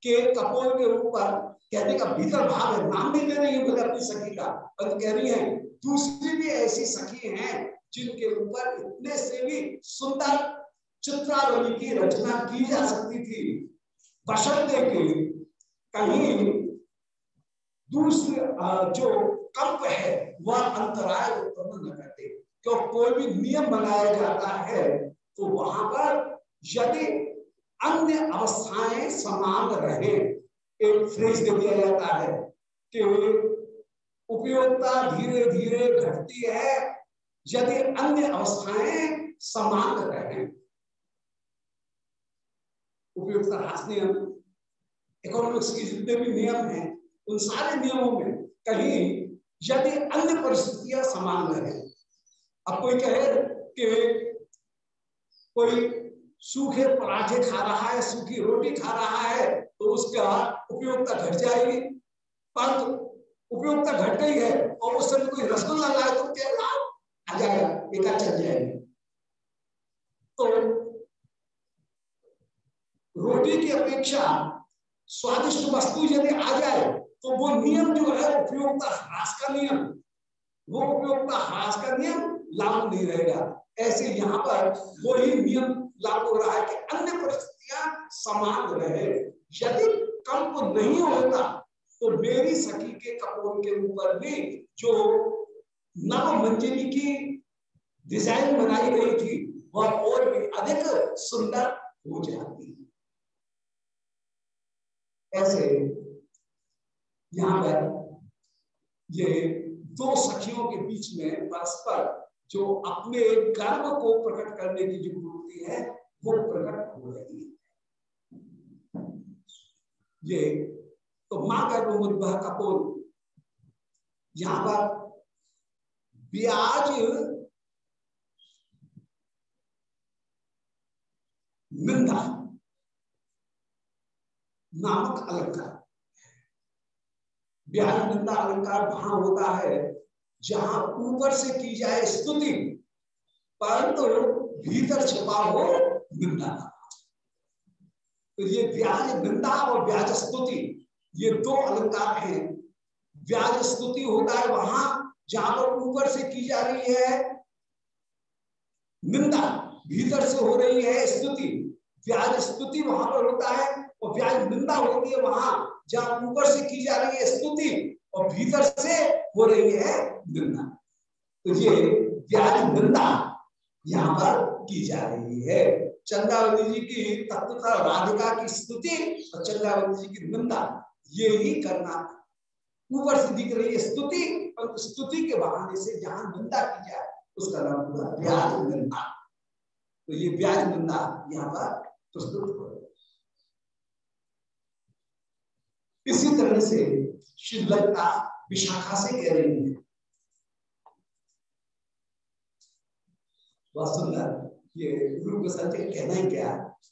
के कपोल के ऊपर कहने का भीतर भाव है। नाम नहीं ले रही है अपनी सखी का, पर कह रही है, दूसरी भी ऐसी सखी हैं जिनके ऊपर इतने से भी सुंदर चित्रावली की रचना की जा सकती थी। बशर्ते के कहीं दूसरे जो कंप है, वह अंतराय उत्पन्न न करते। क्यों? कोई भी नियम बनाया जाता है तो वहाँ पर यदि अन्य अवस्थाएँ समान रहे। एक फ्रेज दे दिया जाता है कि उपयोगिता धीरे धीरे घटती है, यदि अन्य अवस्थाएँ समान रहे। उपयोगिता ह्रास नियम इकोनॉमिक्स के जितने भी नियम हैं, उन सारे नियमों में कहीं यदि अन्य परिस्थितियाँ समान रहे। अब कोई कहे कि कोई सूखे पराठे खा रहा है, सूखी रोटी खा रहा है तो उसका उपयोगिता घट जाएगी। परंतु उपयोगिता घट गई है, और उस समय कोई रसगुल्ला लाए तो क्या आ जाएगा एका चल जाएगी। तो रोटी की अपेक्षा स्वादिष्ट वस्तु यदि आ जाए तो वो नियम जो है उपयोगिता ह्रास का नियम। वो उपयोगिता ह्रास का नियम लागू नहीं रहेगा। ऐसे यहाँ पर वही नियम लागू हो रहा है कि अन्य परिस्थितियाँ समान रहे। यदि कंप नहीं होता तो मेरी सखी के कपोल के ऊपर भी जो नव मंजिली की डिज़ाइन बनाई गई थी, वह और भी अधिक सुंदर हो जाती। ऐसे यहाँ पर ये दो सखियों के बीच में परस्पर जो अपने गर्व को प्रकट करने की जो मूर्ति है, वो प्रकट हो रही है। ये तो माँ गर्भ मुद्भा कपूर यहाँ पर ब्याज निंदा नामक अलंकार ब्याज निंदा अलंकार वहाँ होता है, जहाँ ऊपर से की जाए स्तुति। परंतु भीतर छिपा हो, निंदा तो ये ब्याज निंदा और ब्याज स्तुति, ये दो अलंकार हैं। ब्याज स्तुति होता है वहाँ, जहाँ पर ऊपर से की जा रही है निंदा, भीतर से हो रही है स्तुति। ब्याज स्तुति वहाँ पर होता है और ब्याज निंदा होती है वहाँ, जहाँ ऊपर से की जा रही है स्तुति और भीतर से हो रही है निंदा। तो ये ब्याज निंदा, यहाँ पर की जा रही है। चंद्रावली जी की तत्वता राधिका की स्तुति और चंद्रावली जी की निंदा, ये ही करना ऊपर से दिख रही है स्तुति और स्तुति के बहाने से जहाँ निंदा की जाए, उसका नाम पूरा ब्याज निंदा। तो ये ब्याज निंदा यहाँ पर प्रस्तुत हो इसी तरह से श्रीलंका विशाखा से कह रही है। बहुत सुंदर। ये गुरु प्रसाद जी कहना ही क्या?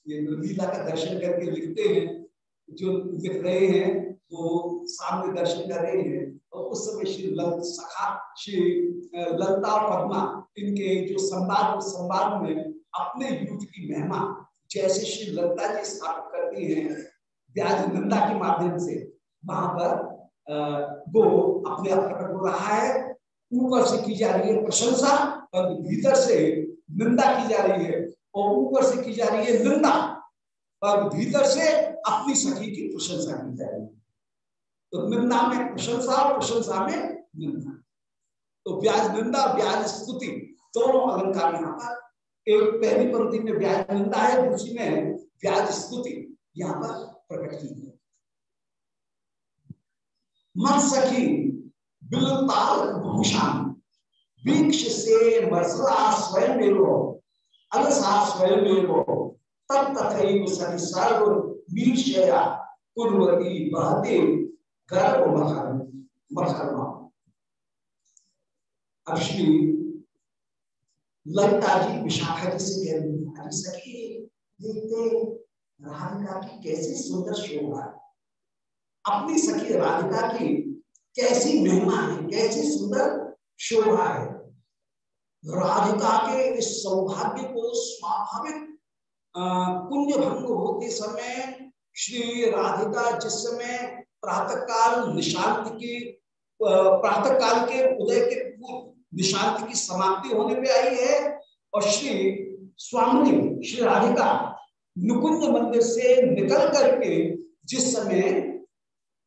ये लीला का दर्शन करके लिखते हैं, जो लिख रहे हैं, वो सामने दर्शन कर रहे हैं, और उस समय श्री लंत सखा श्री ललता पद्मा, इनके जो संवाद संवाद में अपने युद्ध की महिमा, जैसे श्री ललता जी स्थापित करती हैं ब्याज नंदा के माध्यम से, वहाँ पर वो अपने आप प्रकट हो रहा है, ऊपर से की जा रही है प्रशंसा, और भीतर से निंदा की जा रही है और ऊपर से की जा रही है निंदा। और भीतर से अपनी सखी की प्रशंसा की जा रही है। तो निंदा में प्रशंसा प्रशंसा में निंदा। तो ब्याज निंदा, ब्याज स्तुति, दोनों अलंकार यहाँ पर। एक पहली पंक्ति में ब्याज निंदा है, दूसरी में ब्याज स्तुति यहाँ पर प्रकट की है मन सखी बिलताल भूषण वीक्ष से स्वयं अलसा स्वयं बहते अब श्री ललिता जी विशाखा जी से कह रही है देखते राधिका की कैसी सुंदर शोभा अपनी सखी राधिका की कैसी महिमा है, कैसी सुंदर शोभा है। राधिका के इस सौभाग्य को स्वाभाविक पुण्य भंग होते समय, श्री राधिका जिस समय प्रातः काल निशांत की प्रातः काल के उदय के पूर्व निशांत की समाप्ति होने पे आई है और श्री स्वामी, श्री राधिका नुकुंज मंदिर से निकल करके जिस समय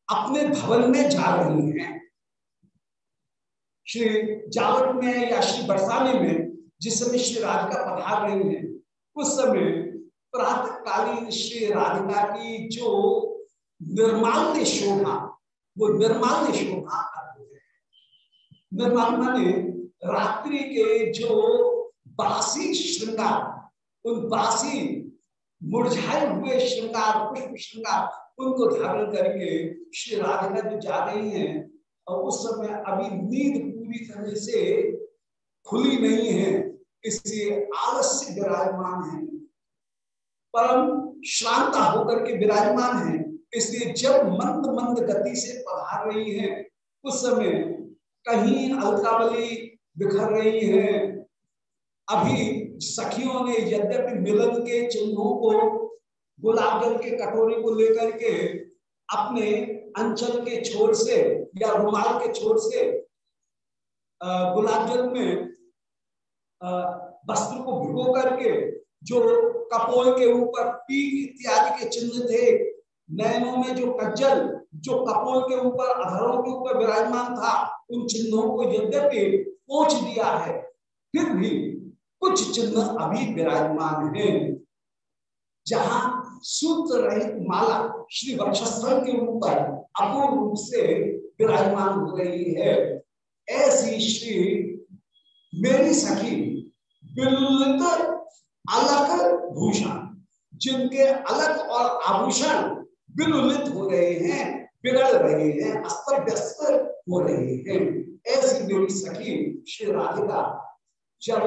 अपने भवन में जा रही हैं श्री जावट में या श्री बरसाने में, जिस समय श्री राधिका पधार रही हैं, उस समय प्रातकालीन श्री राधिका की जो निर्माल्य शोभा, वो निर्माल्य शोभा निर्माल माने रात्रि के जो बासी श्रृंगार, उन बासी मुरझाए हुए श्रृंगार, पुष्प श्रृंगार, उनको धारण करके श्री राधिका जो जा रही हैं, और उस समय अभी नींद पूरी तरह से खुली नहीं है इसलिए आलस्य विराजमान है। परम श्रांता होकर के विराजमान है, इसलिए जब मंद मंद गति से पधार रही है, उस समय कहीं अलकावली बिखर रही है। अभी सखियों ने यद्यपि मिलन के चिन्हों को गुलाब जल के कटोरे को लेकर के अपने अंचल के छोर से या रुमाल के छोर से गुलाब जल में वस्त्र को भिगो करके, जो कपोल के ऊपर पीक इत्यादि के चिन्ह थे नैनों में जो कज्जल, जो कपोल के ऊपर, अधरों के ऊपर विराजमान था, उन चिन्हों को यद्यपि पोच दिया है। फिर भी कुछ चिन्ह अभी विराजमान है। जहाँ सूत्र रहित माला श्री वक्षस्थल के ऊपर अपूर्ण रूप से विराजमान हो रही है। ऐसी श्री मेरी सखी बिल्कुल अलग भूषण, जिनके अलग और आभूषण विलुलित हो रहे हैं, बिगड़ रहे हैं अस्त व्यस्त हो रहे हैं। ऐसी मेरी सखी श्री राधिका जब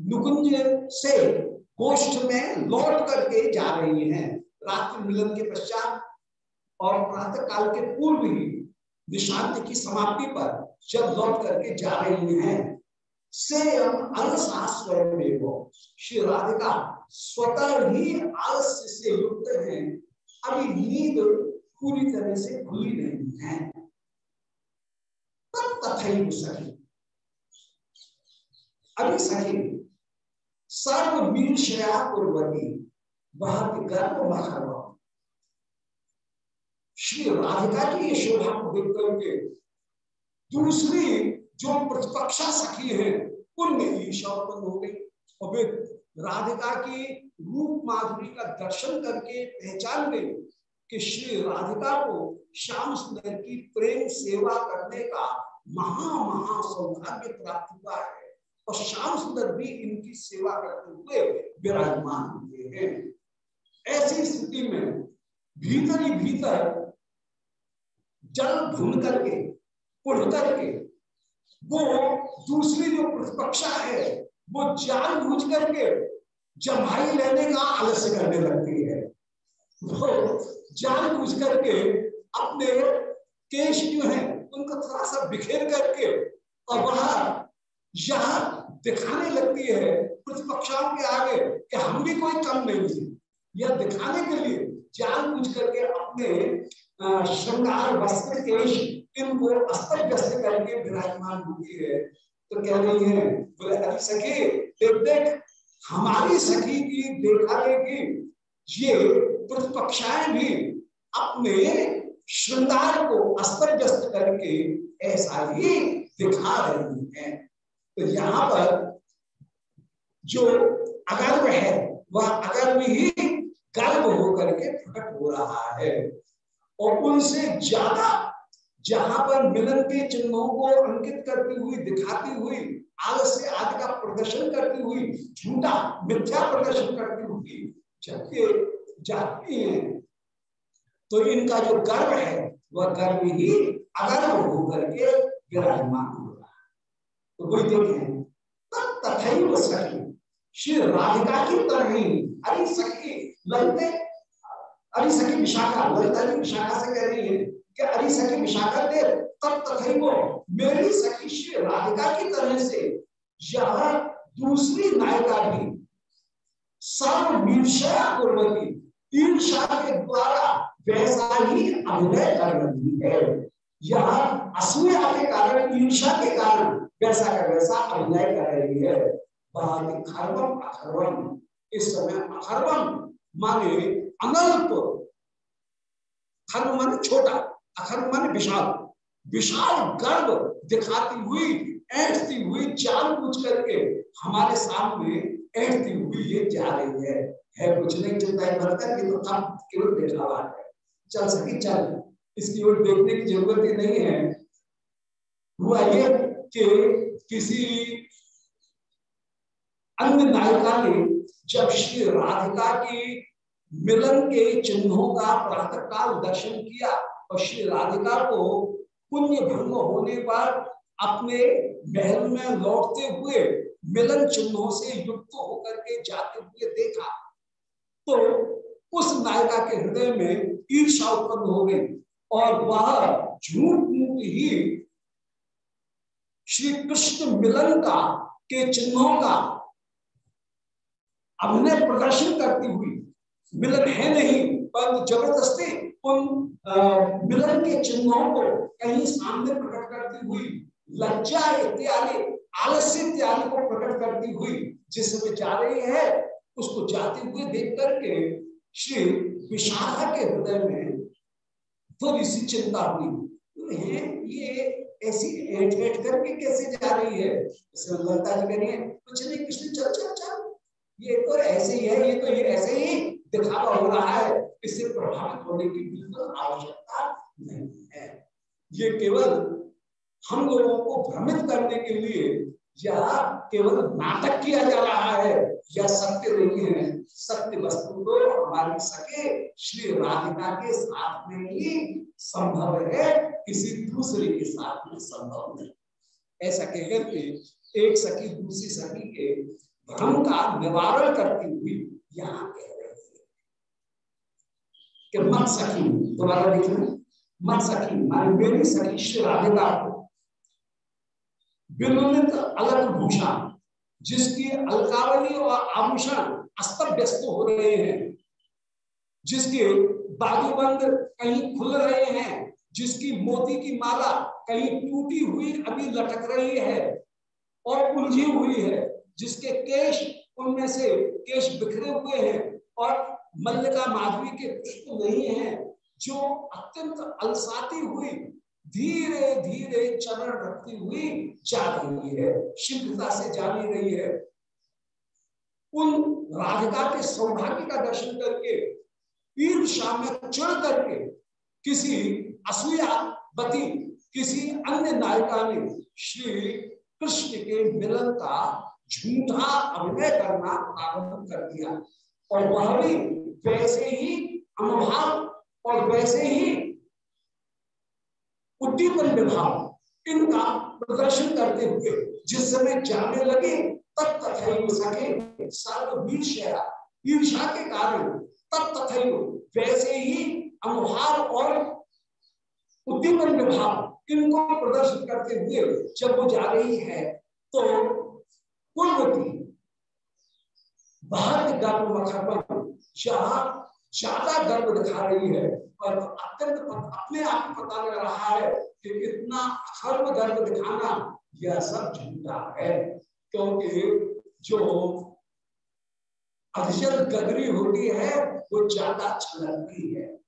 नुकुंज से गोष्ठ में लौट करके जा रही हैं, रात्रि मिलन के पश्चात और प्रातः काल के पूर्व ही निशांत की समाप्ति पर जब लौट करके जा रही हैं से स्वयं श्री राधिका स्वतः ही आलस्य से युक्त है। अभी नींद पूरी तरह से खुली नहीं है। तब तथा सखी अभी सखी सर्व मीर्षया पूर्वती वह गर्भ मखर श्री राधिका की शोभा को देख करके दूसरी जो प्रतिपक्षा सखी है उनमें ईर्षा उत्पन्न हो गई। और वे राधिका की रूप माधुरी का दर्शन करके पहचान गई कि श्री राधिका को श्याम सुंदर की प्रेम सेवा करने का महा महा सौभाग्य प्राप्त हुआ है। और श्याम सुंदर भी इनकी सेवा करते हुए विराजमान हुए हैं। ऐसी स्थिति में भीतर ही भीतर जल ढूंढ करके उड़ करके वो दूसरी जो प्रतिपक्षा है, वो जान बूझ करके जमाई लेने का आलस्य करने लगती है। वो जान बूझ करके अपने केश जो है, उनको थोड़ा सा बिखेर करके और वहाँ यह दिखाने लगती है प्रतिपक्षाओं के आगे कि हम भी कोई कम नहीं थी यह दिखाने के लिए जान बूझ करके अपने श्रृंगार, वस्त्र, केश इनको अस्त व्यस्त करके विराजमान होती है। तो कह रही है, बोले, अरे सके देख देख, हमारी सखी की देखा देगी ये प्रतिपक्षाएँ भी अपने श्रृंगार को अस्तर व्यस्त करके ऐसा ही दिखा रही है। तो यहाँ पर जो अगर्व है, वह अगर्व ही गर्व होकर के प्रकट हो रहा है और उनसे ज़्यादा जहाँ पर मिलन के चिन्हों को अंकित करती हुई, दिखाती हुई, आलस्य आदि का प्रदर्शन करती हुई, झूठा मिथ्या प्रदर्शन करती हुई जबकि जाती है। तो इनका जो गर्व है, वह गर्व ही अगर्व होकर के विराजमान हो रहा है। तो वही देखें तथा वो सखी, श्री राधिका की तरह ही, अरे सखी, ललते, अरे सखी विशाखा, ललिता जी विशाखा से कह रही है कि अरे सखी विशाखा दे तब तथा वो मेरी सखी श्री राधिका की तरह से यह दूसरी नायिका भी सर्व ईर्षा ईर्षा के द्वारा वैसा ही अभिनय कर रही है। यह असूया के कारण ईर्षा के कारण वैसा का वैसा अभिनय कर रही है। खर्वम अखर्वम इस समय अखर्वम माने अनल्प। खर्व माने छोटा। अखर्व माने विशाल। विशाल गर्व दिखाती हुई, ऐठती हुई जान पूछ करके हमारे सामने ऐठती हुई ये जा रही है। है कुछ नहीं चिंता है भरकर कि तो अब केवल देखा है। चल सकी, चल। इसकी ओर देखने की ज़रूरत ही नहीं है। हुआ ये कि किसी अन्य नायिका ने जब श्री राधिका की मिलन के चिन्हों का प्रातः काल दर्शन किया और श्री राधिका को पुण्य भंग होने पर अपने महल में लौटते हुए मिलन चिन्हों से युक्त होकर के जाते हुए देखा तो उस नायिका के हृदय में ईर्षा उत्पन्न हो गई और वह झूठ मूठ ही श्री कृष्ण मिलन का, के चिन्हों का अभिनय प्रदर्शन करती हुई, मिलन है नहीं पर ज़बरदस्ती उन मिलन के चिन्हों को कहीं सामने प्रकट करती हुई, लज्जा इत्यादि, आलस्य इत्यादि को प्रकट करती हुई जिसमें जा रही है, उसको जाते हुए देख करके श्री विशाखा के हृदय में थोड़ी सी चिंता हुई। ये ऐसी एट एट करके कैसे जा रही है? ललता जी कह कुछ नहीं, कृष्ण, चल चल चल। ये तो ऐसे ही है, ये तो ये ऐसे ही दिखावा हो रहा है। इससे प्रभावित होने की बिल्कुल आवश्यकता नहीं है। ये केवल हम लोगों को भ्रमित करने के लिए या केवल नाटक किया जा रहा है, या सत्य नहीं है। सत्य वस्तु तो हमारी सके, श्री राधिका के साथ में ही संभव है, किसी दूसरे के साथ में संभव नहीं। ऐसा कहकर के एक सखी दूसरी सखी के भ्रम का निवारण करती हुई यहाँ कह रहे है कि मत सखी दोबारा देखना मत सखी मानी मेरी सखी श्री राधिका को। विलुलित अलग भूषण जिसकी अलकावली और आभूषण अस्त व्यस्त हो रहे हैं, जिसके बाजूबंद कहीं खुल रहे हैं, जिसकी मोती की माला कहीं टूटी हुई अभी लटक रही है और उलझी हुई है, जिसके केश उनमें से केश बिखरे हुए हैं और मल्लिका माधवी के पुष्प नहीं है, जो अत्यंत अलसाती हुई, धीरे धीरे चरण रखती हुई जा रही है, शीघ्रता से जा रही है। उन राधिका के सौभाग्य का दर्शन करके ईर्षा में चढ़ करके, किसी असूया बती, किसी अन्य नायिका ने श्री कृष्ण के मिलन का झूठा अभिनय करना प्रारंभ कर दिया। और वह भी वैसे ही अनुभाव और वैसे ही उद्दीपन विभाव इनका प्रदर्शन करते हुए जिस समय जाने लगे, तब तथा सके सर्ववीर्षया ईर्षा के कारण तब तथा वैसे ही अनुभाव और उद्दीपन विभाव इनको प्रदर्शन करते हुए जब वो जा रही है तो पूर्वती बहुत गर्भ मखरपन ज़्यादा गर्भ दिखा रही है पर अत्यंत अपने आप को पता लग रहा है कि इतना सर्व गर्भ दिखाना, यह सब झूठा है। क्योंकि जो अधिजल गगरी होती है, वो ज़्यादा छलकती है।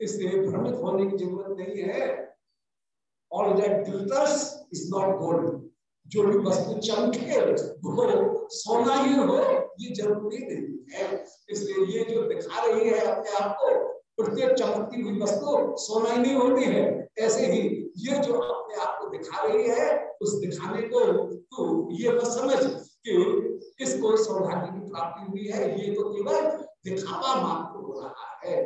इसलिए भ्रमित होने की ज़रूरत नहीं है। All that glitters is not gold जो वस्तु चमके वो सोना ही हो, ये ज़रूरी नहीं है। इसलिए ये जो दिखा रही है अपने आप को प्रत्येक चमकती हुई वस्तु सोना ही नहीं होती है। ऐसे ही ये जो अपने आप को दिखा रही है, उस दिखाने को तो ये मत समझ कि इसको सौभाग्य की प्राप्ति हुई है। ये तो केवल दिखावा मात्र हो रहा है।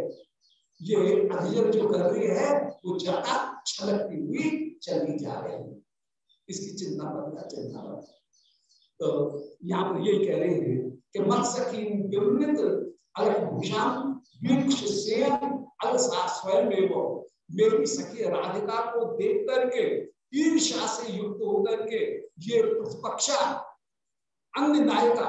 ये अधिजन जो कर रही है, वो ज़्यादा छलकती हुई चली जा रही है। इसकी चिंता मत चिंता मत तो यहाँ पर यही कह रहे हैं कि मत सखी विवृत अलभूषण वृक्ष से स्वयं मेरी सखी राधिका को देख करके ईर्षा से युक्त होकर के ये प्रतिपक्षा, अन्य नायिका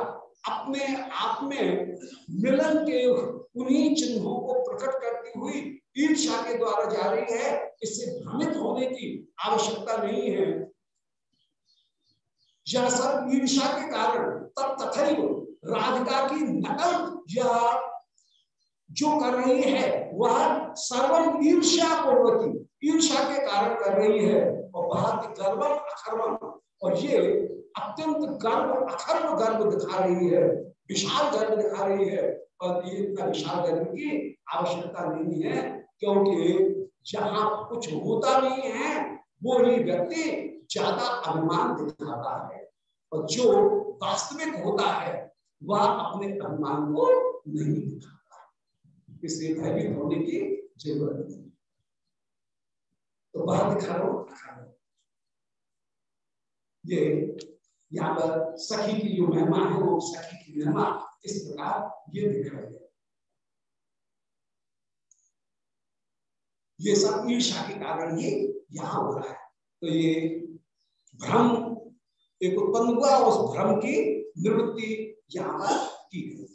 अपने आप में मिलन के उन्हीं चिन्हों को प्रकट करती हुई ईर्षा के द्वारा जा रही है, इससे भ्रमित होने की आवश्यकता नहीं है। यह ईर्षा के कारण, तब तथैव राधिका की नकल या जो कर रही है, वह सर्वम ईर्ष्या पूर्वती ईर्षा के कारण कर रही है, और बहुत गर्वम अखर्वम और ये अत्यंत गर्व अखर्व गर्व दिखा रही है, विशाल गर्व दिखा रही है, और ये इतना विशाल गर्व की आवश्यकता नहीं है, क्योंकि जहाँ कुछ होता नहीं है, वो ही व्यक्ति ज़्यादा अनुमान दिखाता है और जो वास्तविक होता है, वह अपने अभिमान को नहीं दिखाता। इसलिए भयभीत होने की ज़रूरत नहीं। तो बाहर दिखा रहा हूँ ये यहाँ पर सखी की जो महिमा है, वो सखी की महिमा इस प्रकार ये दिख रही है। ये सब ईर्षा के कारण ही यहाँ हो रहा है। तो ये भ्रम, एक उत्पन्न हुआ, उस भ्रम की निवृत्ति यहाँ पर की गई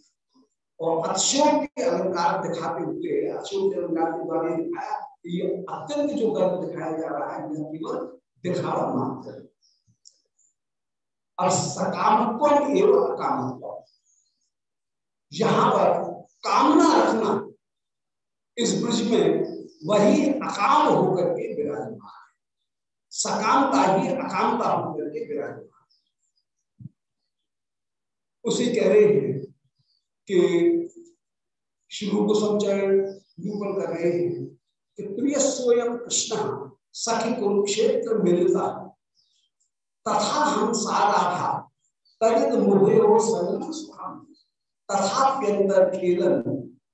और अक्षोक के अलंकार दिखाते हुए अक्षोक के अलंकार के द्वारा दिखाया, ये अत्यंत जो गर्व दिखाया जा रहा है यह केवल दिखावा मात्र और सकामत्व एवं अकामत्व यहाँ पर कामना रखना, इस ब्रज में वही अकाम होकर के विराजमान। सकामता ही अकामता होकर के विराजमान उसे कह रहे हैं कि श्री गोस्वाचरण निरूपण कर रहे हैं कि प्रिय स्वयं कृष्ण सखी कुरुक्षेत्र मिलता तथा हम सारा तदित मुभयो स्वयं तथाप्यंतर खेलन,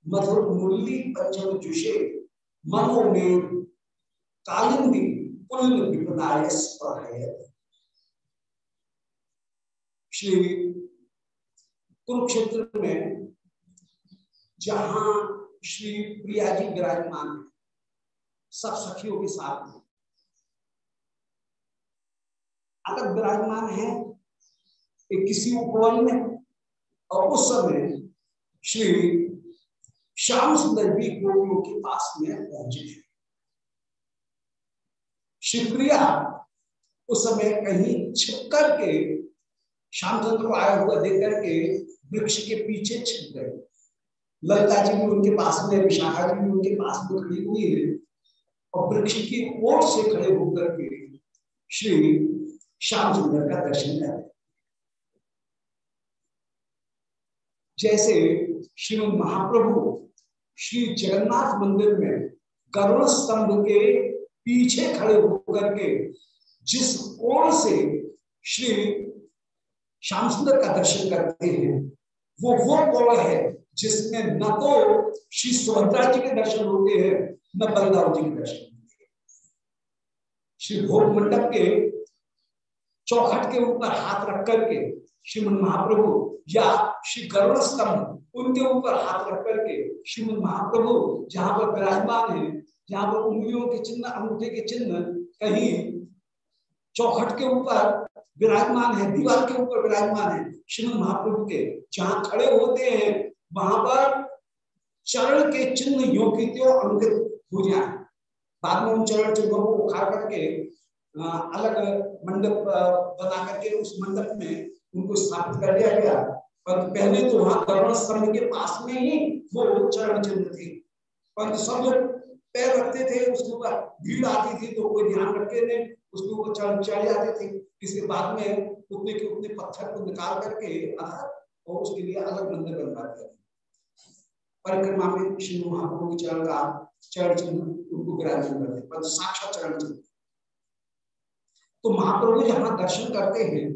मधुर मुरली पंचम जुषे, मनो में कालिंदी पुण्य विपदाय श्री कुरुक्षेत्र में जहाँ श्री प्रिया जी विराजमान है, सब सखियों के साथ में। अगर विराजमान है एक किसी उपवन में और उस समय श्री श्याम सुंदर भी गोपियों के पास में पहुँचे थे शिवप्रिया उस समय कहीं छिप करके श्यामचंद्र को आया हुआ देख करके वृक्ष के पीछे छिप गए। ललिता जी भी उनके पास में, विशाखा जी भी उनके पास में खड़ी हुई है और वृक्ष की ओर से खड़े होकर के श्री श्याम सुंदर का दर्शन कर जैसे श्री महाप्रभु श्री जगन्नाथ मंदिर में गरुण स्तंभ के पीछे खड़े होकर के जिस कोण से श्री श्याम सुंदर का दर्शन करते हैं, वो वो कोण है जिसमें न तो श्री सुभद्रा जी के दर्शन होते हैं, न बलदाव जी के दर्शन होते हैं। श्री भोग मंडप के चौखट के ऊपर हाथ रख करके श्रीमद महाप्रभु या श्री गरुड़ स्तंभ, उनके ऊपर हाथ रख करके श्रीमद महाप्रभु, जहाँ पर विराजमान है, जहाँ पर उंगलियों के चिन्ह, अंगूठे के चिन्ह, कहीं चौखट के ऊपर विराजमान है, दीवार के ऊपर विराजमान है, श्रीमद महाप्रभु के जहाँ खड़े होते हैं, वहाँ पर चरण के चिन्ह योगित अंकित हो जाए। बाद में उन चरण चिन्हों को उखाड़ करके अलग मंडप बना करके उस मंडप में उनको स्थापित कर दिया गया। पर पहले तो वहाँ दर्पण स्तंभ के पास में ही वो चरण चिन्ह थे। पर सब लोग पैर रखते थे, उसके ऊपर भीड़ आती थी तो कोई ध्यान रखते नहीं उसके ऊपर चढ़ चढ़ जाते थे। इसके बाद में उतने के उतने पत्थर को निकाल करके और उसके लिए अलग मंदिर बनवा दिया परिक्रमा में श्री महाप्रभु के चरण का चरण चिन्ह उनको विराजमान करते पर साक्षात चरण चिन्ह। तो महाप्रभु जहाँ दर्शन करते हैं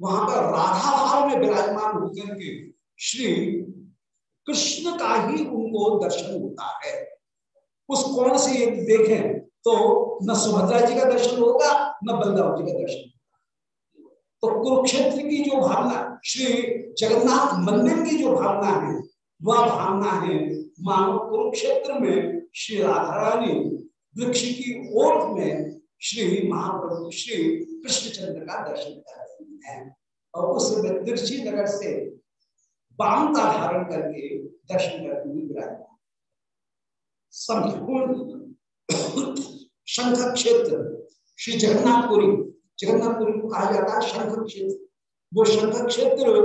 वहाँ पर राधा भाव में विराजमान होकर के श्री कृष्ण का ही उनको दर्शन होता है। उस कोण से यदि देखें तो न सुभद्रा जी का दर्शन होगा, न बलदाव जी का दर्शन तो कुरुक्षेत्र की जो भावना, श्री जगन्नाथ मंदिर की जो भावना है, वह भावना है मानो कुरुक्षेत्र में श्री राधा रानी वृक्ष की ओर में श्री महाप्रभु, श्री कृष्णचंद्र का दर्शन कर है। और उस तिरछी नगर से बाम का धारण करके दर्शन करते हुए विराजमान। संपूर्ण शंख क्षेत्र, श्री जगन्नाथपुरी जगन्नाथपुरी को कहा जाता है शंख क्षेत्र। वो शंख क्षेत्र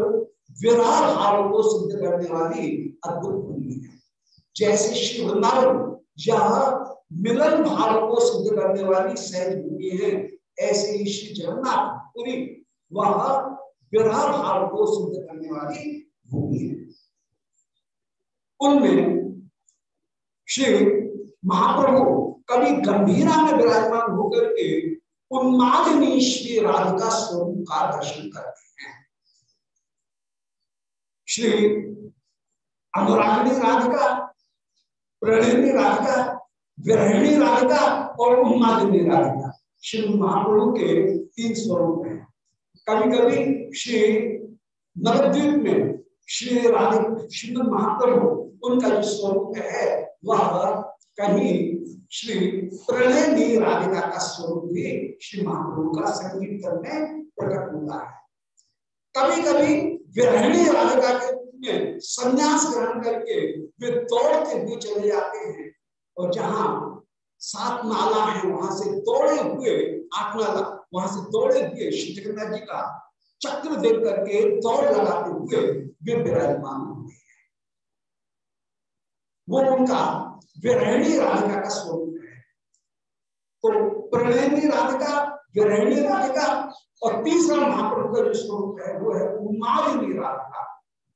विराट भाव को सिद्ध करने वाली अद्भुत भूमि है। जैसे श्री वृंदावन यह मिलन भाव को सिद्ध करने वाली सहज भूमि है, ऐसे ही श्री जगन्नाथपुरी वह विरह भाव को सिद्ध करने वाली भूमि है। उनमें श्री महाप्रभु कभी गंभीरा में विराजमान होकर के उन्मादनी श्री राधिका स्वरूप का दर्शन करते हैं। श्री अनुरागिणी राधिका प्रणिनी राधिका विरहिणी राधिका और उन्मादिनी राधिका श्री महाप्रभु के तीन स्वरूप हैं। कभी कभी श्री नवद्वीप में श्री राधिका श्री महाप्रभु, उनका जो स्वरूप है, वह कहीं श्री प्रणयनी राधिका का स्वरूप भी श्री महाप्रभु का संकीर्तन में प्रकट होता है। कभी कभी विरहणी राधिका के में संन्यास ग्रहण करके वे दौड़ते हुए चले जाते हैं और जहाँ सात नाला है, वहाँ से दौड़े हुए आठ नाला वहाँ से दौड़े हुए श्री जगन्नाथ जी का चक्र देख करके दौड़ लगाते हुए वे विराजमान होते हैं। वो उनका विरहणी राधिका का स्वरूप है। तो प्रणयनी राधिका विरहणी राधिका और तीसरा महाप्रभु का जो स्वरूप है, वो है उन्मादिनी राधिका।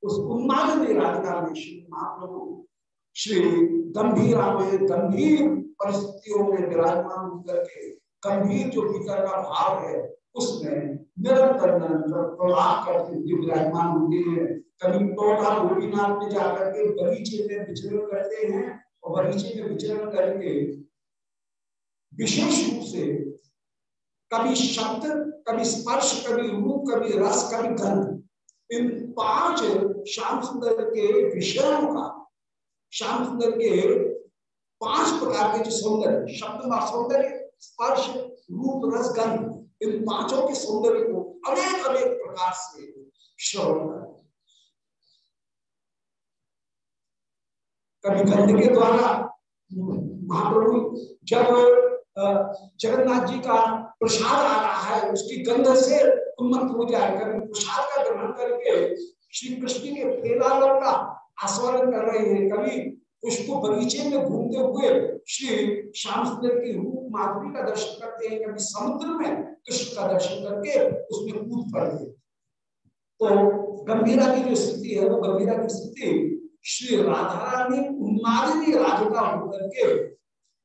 उस उन्मादिनी राधिका में श्री महाप्रभु श्री गंभीरा में गंभीर परिस्थितियों में विराजमान होकर के गंभीर जो भीतर का भाव है, उसमें निरंतर निरंतर प्रलाप करते हुए विराजमान होते हैं। कभी टोटा गोपीनाथ में जाकर के बगीचे में विचरण करते हैं और बगीचे में विचरण करके विशेष रूप से कभी शब्द, कभी स्पर्श, कभी रूप, कभी रस, कभी गंध, इन पाँच श्याम सुंदर के विषयों का, श्याम सुंदर के पाँच प्रकार के जो सौंदर्य, शब्द सौंदर्य स्पर्श, रूप, रस, गंध, इन पाँचों के सौंदर्य को अनेक अनेक प्रकार से श्रवण कर कभी गंध के द्वारा महाप्रभु जब जगन्नाथ जी का प्रसाद आ रहा है, उसकी गंध से उन्मत्त हो जाए, कभी प्रसाद का ग्रहण करके श्री कृष्ण के फेलालों का आस्वादन कर रहे हैं, कभी उसको बगीचे में घूमते हुए श्री श्याम सुंदर की रूप माधुरी का दर्शन करते हैं, कभी समुद्र में कृष्ण का दर्शन करके उसमें कूद पड़ते तो गंभीरा की जो स्थिति है, वो गंभीरा की स्थिति श्री राधा रानी उन्मादिनी राधिका होकर के,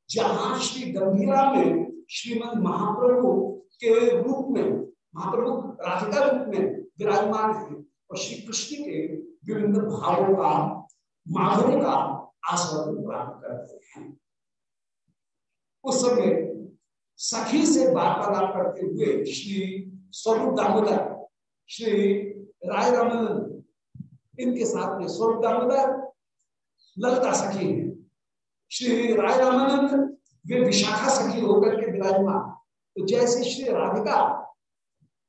जहाँ श्री गंभीरा में श्रीमद महाप्रभु के रूप में, महाप्रभु राधिका रूप में विराजमान है और श्री कृष्ण के विभिन्न भावों का, माधुर्य का आस्वादन प्राप्त करते हैं। उस समय सखी से वार्तालाप करते हुए श्री स्वरूप दामोदर, श्री राय रमन, इनके साथ में स्वरूप दामोदर, ललता सखी है। श्री राय रामानंद वे विशाखा सखी होकर के विराजमान। तो जैसे श्री राधिका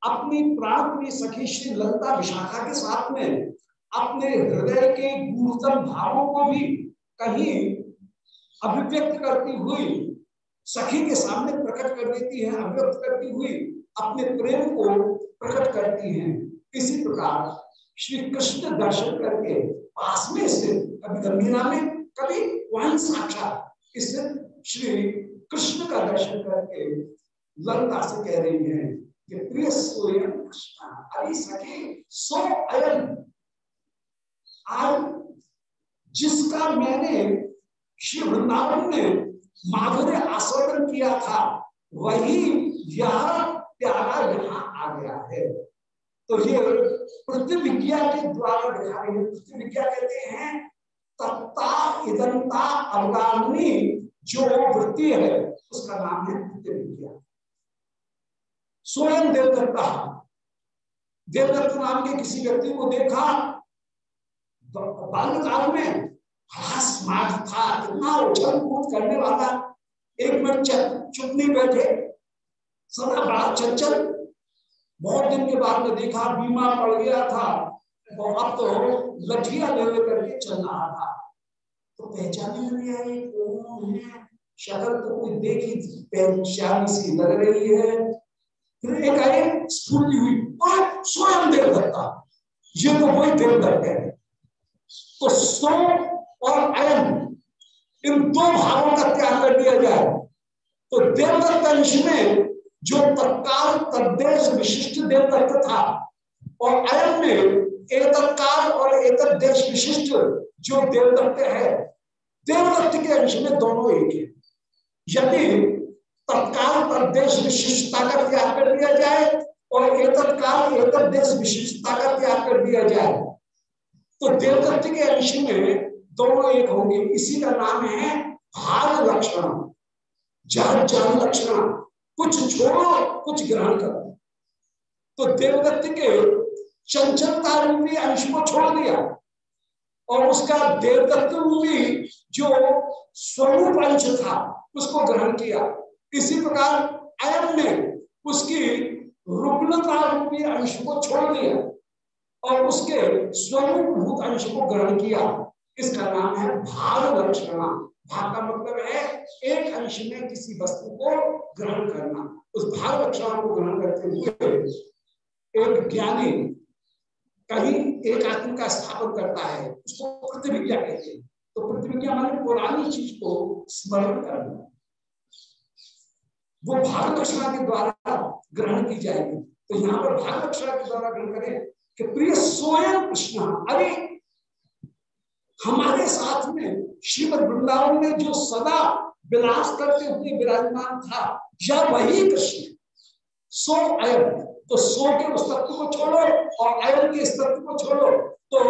अपनी प्राण सखी श्री ललता विशाखा के साथ में अपने हृदय के गूढ़तम भावों को भी कहीं अभिव्यक्त करती हुई, सखी के सामने प्रकट कर देती है, अभिव्यक्त करती हुई अपने प्रेम को प्रकट करती हैं। इसी प्रकार श्री कृष्ण दर्शन करके पास में स्थित कभी गंभीरा में कभी वहीं साक्षात स्थित श्री कृष्ण का दर्शन करके लंका से कह रही है कि प्रिय स्वयं कृष्ण अरे सके सो अयन आज जिसका मैंने श्री वृंदावन में माधुर्य आस्वादन किया था, वही यह प्यारा यहाँ आ गया है। तो ये प्रतिविज्ञा के द्वारा दिखा रहे प्रतिविज्ञा कहते हैं, तत्ता इदंता अवगामी जो वृत्ति है, उसका नाम है प्रतिविज्ञा स्वयं देवदत्ता, देवदत्त नाम के किसी व्यक्ति को देखा, बाल्यकाल में स्मार्ट था कितना उछल कूद करने वाला। एक मिनट चुप नहीं बैठे। सदा बड़ा चंचल बहुत दिन के बाद में देखा, बीमा पड़ गया था। अब तो लठिया ले करके चल रहा था। तो पहचाने नहीं आई कौन है? शक्ल तो कोई देखी श्यामी सी लग रही है। फिर एक आई स्फूर्ति हुई। और स्वयं देवदत्ता। ये तो वही देवदत्त है। तो सो और अयन इन दो भावों का त्याग कर दिया जाए। तो देवदत्त अंश में जो तत्काल तद्देश विशिष्ट देवदत्त था, और अयन में एक तत्काल और एक देश विशिष्ट जो देवदत्त है, देवदत्त के अंश में दोनों एक है। यदि तत्काल प्रदेश विशिष्टता का त्याग कर दिया जाए और एक तत्काल एक देश विशिष्टता का त्याग कर दिया जाए तो देवदत्त के अंश में दोनों एक होंगे। इसी का नाम है भाग लक्षण। जन जन लक्षण। कुछ छोड़ो, कुछ ग्रहण करो। तो देवदत्त के चंचलता रूपी अंश को छोड़ दिया और उसका देवदत्त रूपी जो स्वरूप अंश था, उसको ग्रहण किया। इसी प्रकार अयम ने उसकी रुग्णता रूपी अंश को छोड़ दिया और उसके स्वरूप भूत अंश को ग्रहण किया। इसका नाम है? भाग लक्षणा भाग का मतलब है, एक अंश में किसी वस्तु को ग्रहण करना। उस भाग लक्षण को ग्रहण करते हुए एक ज्ञानी कहीं एक आत्म का स्थापन करता है, उसको प्रतिविज्ञा कहते हैं। तो प्रतिविज्ञा माने पुरानी चीज़ को स्मरण करना। वो भाग लक्षणा के द्वारा ग्रहण की जाएगी। तो यहाँ पर भाग लक्षणा के द्वारा ग्रहण करें कि प्रिय स्वयं कृष्ण, अरे हमारे साथ में श्रीमद वृंदावन में जो सदा विलास करते हुए विराजमान था, या वही कृष्ण। सो अयम तो सो के उस तत्व को छोड़ो और अयम के इस तत्व को छोड़ो। तो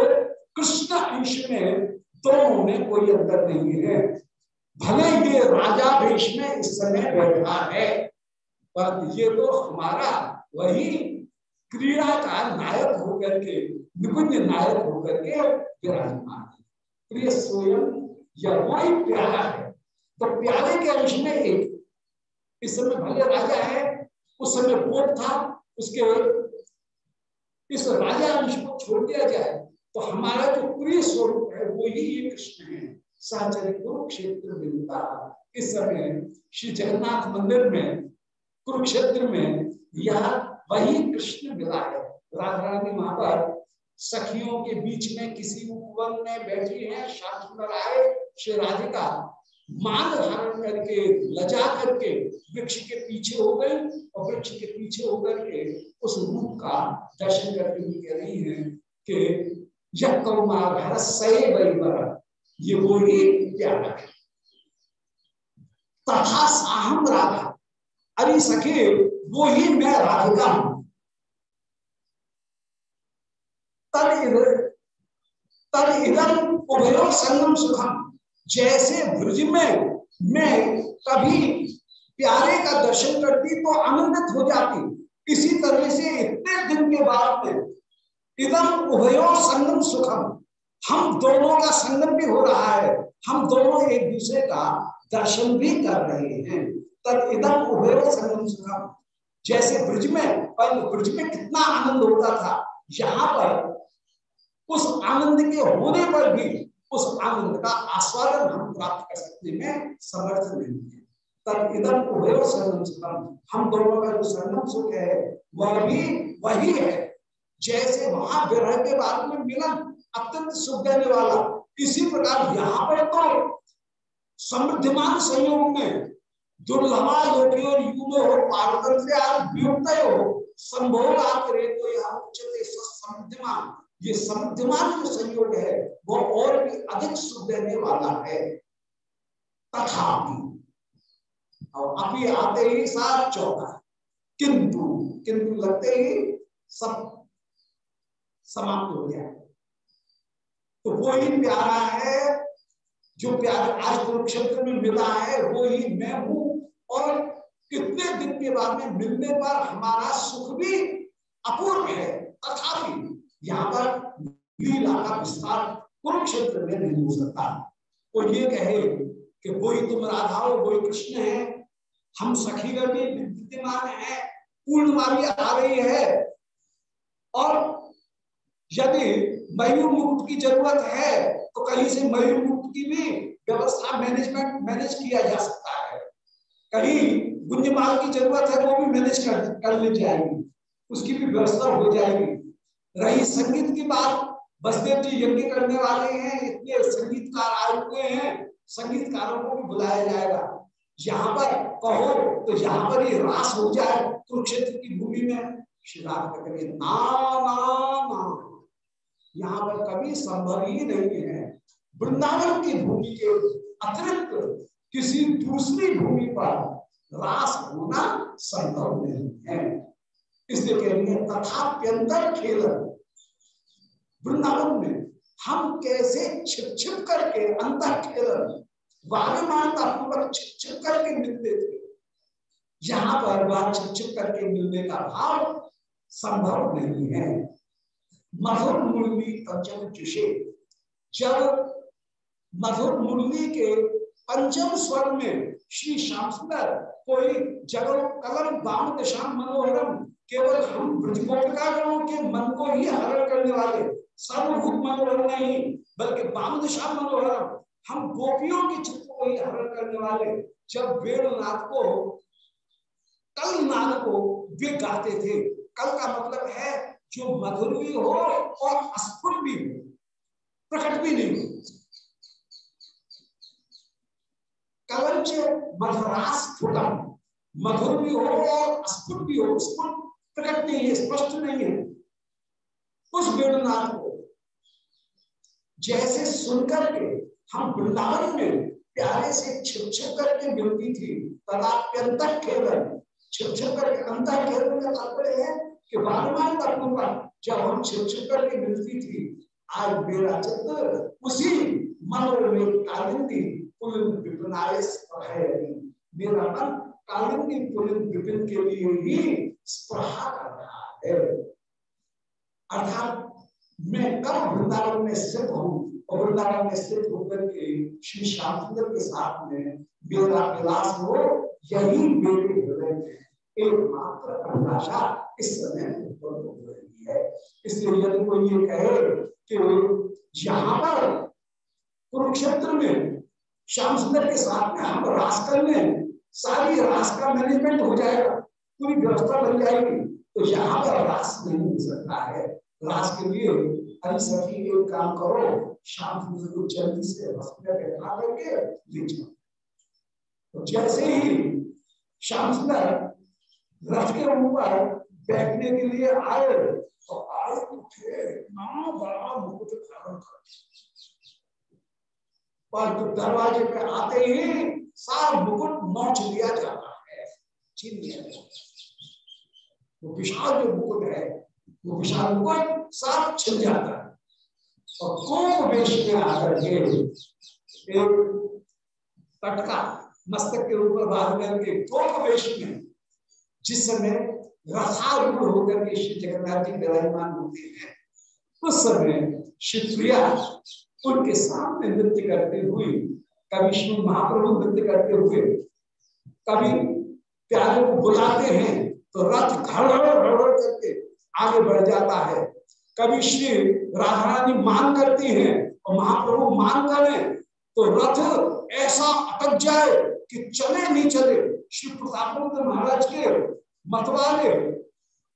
कृष्ण अंश में दोनों में कोई अंतर नहीं है। भले ये राजा भेष में इस समय बैठा है, पर ये तो हमारा वही क्रीड़ा का नायक होकर के निकुंज नायक होकर के विराजमान है। प्रिय स्वयं या वही प्यारा है। तो प्यारे के अंश में एक, इस समय भले राजा है, उस समय वोट था, उसके इस राजा अंश को छोड़ दिया जाए तो हमारा जो प्रिय स्वरूप है, वो ही ये कृष्ण है। साचरित कुरुक्षेत्र मिलता। इस समय श्री जगन्नाथ मंदिर में, कुरुक्षेत्र में, यह वही कृष्ण मिला है। राधा रानी वहाँ पर सखियों के बीच में किसी उपवन में बैठी है सुंदर आए श्री राधिका। मान धारण करके, लजा करके वृक्ष के पीछे हो गए और वृक्ष के पीछे होकर के उस रूप का दर्शन करके भी कह रही है कि यह कौमार ये वो ही प्यारा है। तथा साहम राधा। अरे सखे, वो ही मैं राधिका हूँ। तद इधर उभयो संगम सुखम। जैसे ब्रज में मैं कभी प्यारे का दर्शन करती तो आनंदित हो जाती। इसी तरह से इतने दिन के बाद में इधम उभयो संगम सुखम। हम दोनों का संगम भी हो रहा है। हम दोनों एक दूसरे का दर्शन भी कर रहे हैं। तब इधम उभयो संगम सुखम। जैसे ब्रज में, पर ब्रज में कितना आनंद होता था। यहाँ पर उस आनंद के होने पर भी उस आनंद का आस्वादन हम प्राप्त कर सकने में समर्थ नहीं है। तब इधम उभयो संगम सुखम हम दोनों का जो संगम सुख है, वह भी वही है। जैसे वहाँ विरह के बाद में मिलन, अत्यंत सुख देने वाला, इसी प्रकार यहाँ पर तो समृद्धिमान संयोग में दुर्लभा युगो हो आप हो संभोग उच्चते समृद्धिमान ये समृद्धिमान जो संयोग है वो और भी अधिक सुख देने वाला है। तथा और अभी आते ही सात चौथा किंतु किंतु लगते ही सब समाप्त हो गया। तो वो ही प्यारा है, जो प्यार आज कुरुक्षेत्र में मिला है, वो ही मैं हूँ। और कितने दिन के बाद में मिलने पर हमारा सुख भी अपूर्व है। तथापि यहाँ पर लीला का विस्तार कुरुक्षेत्र में नहीं हो सकता। वो ये कहे कि वही तुम राधा हो वही कृष्ण है। हम सखी में विद्यमान है पूर्णमाली आ रही है। और यदि मयूर मुक्त की ज़रूरत है तो कहीं से मयूर मुक्त की भी व्यवस्था मैनेजमेंट मैनेज किया जा सकता है। कहीं गुंजमाल की ज़रूरत है वो भी मैनेज कर, कर ली जाएगी। उसकी भी व्यवस्था हो जाएगी। रही संगीत की बात बसदेव जी यज्ञ करने वाले हैं, इतने संगीतकार आए हुए हैं, संगीतकारों को भी बुलाया जाएगा। यहाँ पर कहो तो यहाँ पर ही रास हो जाए कुरुक्षेत्र की भूमि में। शिवराज करेंगे ना ना ना। यहाँ पर कभी संभव ही नहीं है। वृंदावन की भूमि के अतिरिक्त किसी दूसरी भूमि पर रास होना संभव नहीं है। इसलिए कह रही है तथाप्यंतर खेल वृंदावन में हम कैसे छिप छिप करके अंतर खेल वागमानता पूर्वक छिप छिप करके मिलते थे। यहाँ पर वह छिप छिप करके मिलने का भाव संभव नहीं है। मधुर मुरली पंचम चुषे जब मधुर मुरली के पंचम स्वर में श्री श्याम सुंदर कोई जगह कलम दाम दिशा मनोहरम केवल हम ब्रजगोपिकागणों के मन को ही हरण करने वाले सर्वभूत मनोहर नहीं, बल्कि बाम दिशा मनोहरम हम गोपियों के चित्त को ही हरण करने वाले, जब वेणुनाथ को कल नाद को वे गाते थे। कल का मतलब है जो मधुर भी हो और अस्फुट भी हो, प्रकट भी नहीं हो। कलंच मधुरास फुटम मधुर भी हो और स्फुट भी हो स्फुट प्रकट नहीं है, स्पष्ट नहीं है। उस वेणुनाथ को जैसे सुनकर के हम वृंदावन में प्यारे से छिप छिप करके मिलती थी छिप छिप करके अंत खेलन का तात्पर्य है कि पर जब हम छिप छिप करके मिलती थी, आज मेरा चित्र उसी कालिंदी मेरा मन कालिंदी पुलिन विपिन के लिए ही कर रहा है अर्थात मैं कब वृंदावन में स्थित हूँ और वृंदावन में स्थित होकर के श्री श्याम के साथ में मेरा विलास हो, यही मेरे हृदय में एकमात्र अभिलाषा इस समय उत्पन्न हो रही है। इसलिए यदि कोई ये कहे कि यहाँ पर कुरुक्षेत्र में श्याम सुंदर के साथ में हम रास कर लें, सारी रास का मैनेजमेंट हो जाएगा। पूरी व्यवस्था बन जाएगी तो यहाँ पर रास नहीं मिल सकता है। रास के लिए अरे सखी एक काम करो, शाम को जल्दी से बैठा करके ले जाओ। तो जैसे ही श्याम सुंदर रथ के ऊपर बैठने के लिए आए तो आए उठे ना बड़ा मुकुट धारण कर पर दरवाजे पे आते ही सारा मुकुट नोच लिया जाता छीन लिया जाता वो विशाल जो मुकुट है, वो विशाल मुकुट साफ़ छिल जाता है। और कोप वेश में आकर के एक पटका मस्तक के ऊपर बाँध करके कोप वेश में, जिस समय रथारूढ़ होकर के श्री जगन्नाथ जी विराजमान होते हैं, उस समय शिवप्रिया उनके सामने नृत्य करते हुए, कभी श्री महाप्रभु नृत्य करते हुए, कभी प्यारे को बुलाते हैं तो रथ घड़ घड़ करके आगे बढ़ जाता है। कभी श्री राधा रानी मांग करती हैं और महाप्रभु मांग करें तो रथ ऐसा अटक जाए कि चले नहीं चले। श्री प्रताप महाराज के मतवाले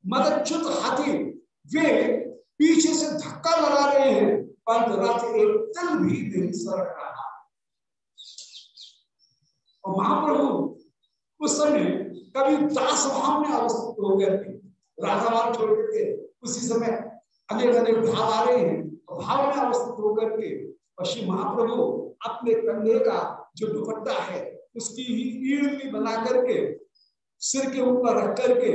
मदच्युत हाथी, वे पीछे से धक्का लगा रहे हैं पर रथ एक तल भी नहीं सर रहा। और महाप्रभु उस समय कभी दास भाव में अवस्थित हो गए थे। राधा भाव छोड़ के उसी समय अनेक अनेक भाव आ रहे हैं भाव में अवस्थित होकर के और श्री महाप्रभु अपने कंधे का जो दुपट्टा है, उसकी ही ईड़ बना करके, सिर के ऊपर रख करके,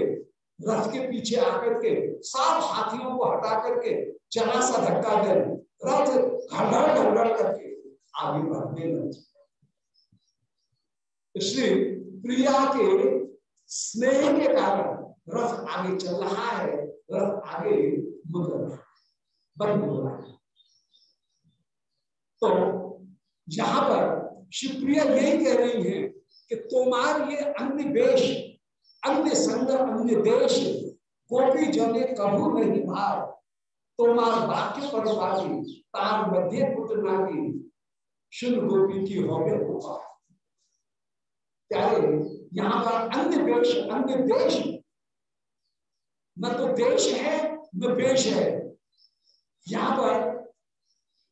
रथ के पीछे आकर के, सात हाथियों को हटा करके जरा सा धक्का दे, रथ घड़घड़ घड़घड़ करके आगे बढ़ने लगे। श्री प्रिया के स्नेह के कारण रथ आगे चल रहा है, रथ आगे मुड़ रहा है, बंद हो रहा है। तो यहाँ पर शिवप्रिया यही कह रही है कि तुम्हार ये अन्य वेश, अन्य संग, अन्य देश, गोपी जने कभू नहीं भार तुम्हार वाक्य पर तार मध्य पुत्र नागी, शुद्ध गोपी की हो गए प्यारे, यहाँ पर अन्य देश अन्य देश। न तो देश है, न वेश है। यहाँ पर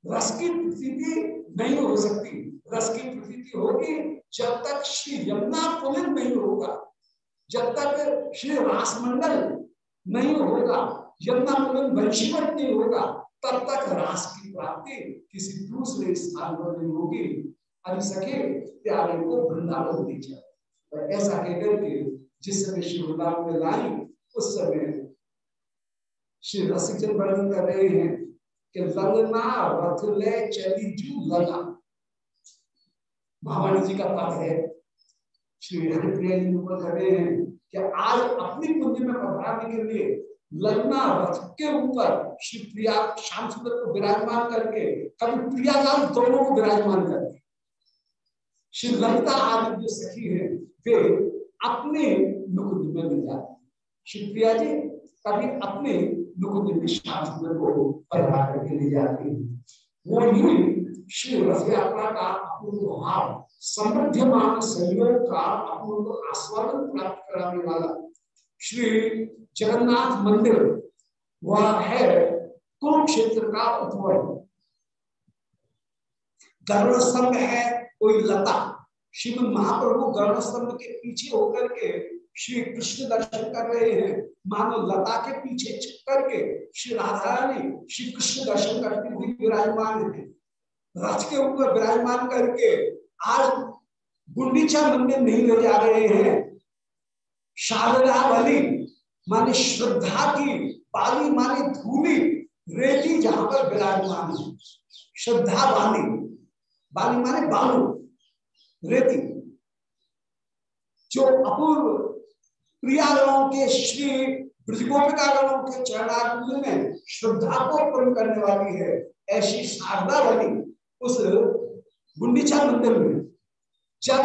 रस की प्रतीति नहीं हो सकती। रस की प्रतीति होगी जब तक श्री यमुना पुलिन नहीं होगा। जब तक श्री रासमंडल नहीं होगा, यमुना पुलिन वंशीवट नहीं होगा, तब तक रास की प्राप्ति किसी दूसरे स्थान पर नहीं होगी। अभी सके प्यारे को वृंदावन दीजिए तो ऐसा कहकर के जिस समय श्री वृंदावन में लाई, उस समय श्री रसिकचंद वर्णन कर रहे हैं कि ललना रथ ले चली जू लला महावाणी जी का पद है। श्री हरिप्रिया जी ऊपर कर रहे हैं कि आज अपनी कुंज में पधराने के लिए ललना रथ के ऊपर श्री प्रिया, श्याम सुंदर को विराजमान करके, कभी प्रियालाल दोनों को विराजमान करके श्री ललिता आदि जो सखी है, वे अपने नुकुंज में मिल जाती श्री प्रिया जी कभी अपने नुकुंज में श्याम सुंदर को पधरा करके ले जाती है। वो ही श्री रथ यात्रा का अपूर्व भाव, समृद्धमान संयोग का अपूर्व आस्वादन प्राप्त कराने वाला। श्री जगन्नाथ मंदिर, वह है कुरुक्षेत्र का उत्वल गरुड़ स्तंभ है कोई लता श्रीमद महाप्रभु गरुड़ स्तंभ के पीछे होकर के श्री कृष्ण दर्शन कर रहे हैं। मानो लता के पीछे छिप करके श्री राधा रानी श्री कृष्ण दर्शन करती हुई विराजमान है। रथ के ऊपर विराजमान करके आज गुंडीचा मंदिर नहीं ले जा रहे हैं। शारदा बलि माने श्रद्धा की बाली माने धूली रेती जहाँ पर विराजमान है। श्रद्धा बाली बाली माने बालू, रेती। जो अपूर्व प्रियागणों के, श्री ब्रजगोपिकागणों के चरणार्थ में श्रद्धा को पूर्ण करने वाली है, ऐसी शारदा वाली उस गुंडीचा मंदिर में। जब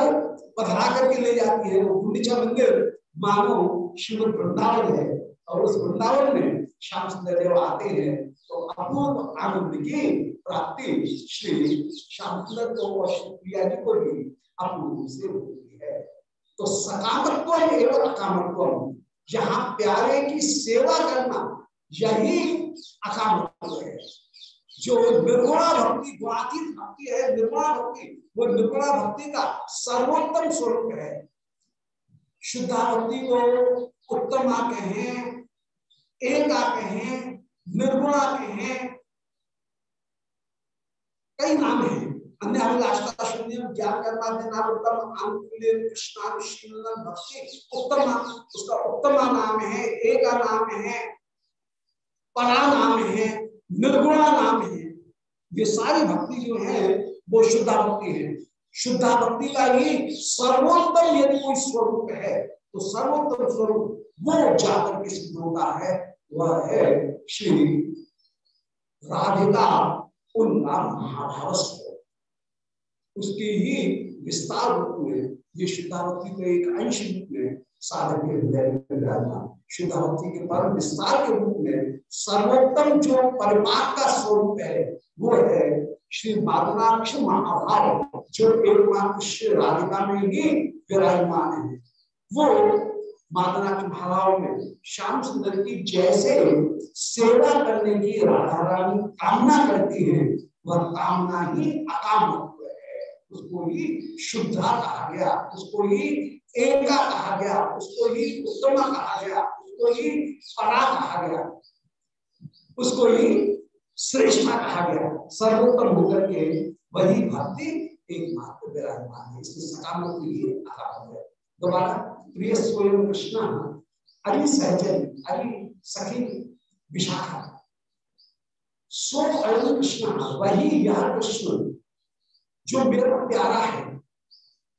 पधरा करके ले जाती है वो गुंडीचा मंदिर, मानो शिव वृंदावन है और उस वृंदावन में श्याम सुंदर देव आते हैं तो अपूर्व आनंद की प्राप्ति श्री प्रिया जी को भी अपूर्व से होती है। तो सकामत्व एवं अकामत्व जहाँ प्यारे की सेवा करना यही अकामत्व है। जो निर्गुणा भक्ति गुणातीत भक्ति है, निर्गुणा भक्ति, वो निर्गुणा भक्ति का सर्वोत्तम स्वरूप है। शुद्धा भक्ति को उत्तमा कहें, एका कहें, निर्गुणा कहें कई नाम है अन्य अभिलाषा शून्य ज्ञान करना देना उत्तम अनुकूल्य कृष्णानुशीलन उत्तम, उसका उत्तमा नाम है एक नाम है, परा नाम है, निर्गुणा नाम है। ये सारी भक्ति जो है, वो शुद्धा भक्ति है। शुद्धा भक्ति का ही सर्वोत्तम यदि कोई स्वरूप है तो सर्वोत्तम स्वरूप वो जाकर के सिद्ध होता है, वह है श्री राधिका उन्ना महाभाव उसके ही विस्तार रूप में, ये शुद्धा भक्ति को एक अंश रूप में साधक के हृदय में विराजमान शुद्धा भक्ति के परम विस्तार के रूप में सर्वोत्तम जो परिपाक का स्वरूप है, वो है श्री माधुराक्ष महाभाव जो एकमात्र श्री राधिका में ही विराजमान है। वो की भावाओं में श्याम सुंदर की जैसे सेवा करने की राधा रानी कामना करती है, वह कामना ही अकाम है उसको ही शुद्धा कहा गया, उसको ही एका कहा गया, उसको ही उत्तमा कहा गया, उसको ही परा कहा गया, उसको ही श्रेष्ठा कहा गया। सर्वोत्तम होकर के वही भक्ति एकमात्र विराजमान है। इसमें सकामों के लिए है। दोबारा प्रिय स्वयं कृष्ण अरि सहजन अरि सखी विशाखा, सो अयम कृष्ण, वही यह कृष्ण। जो मेरा प्यारा है,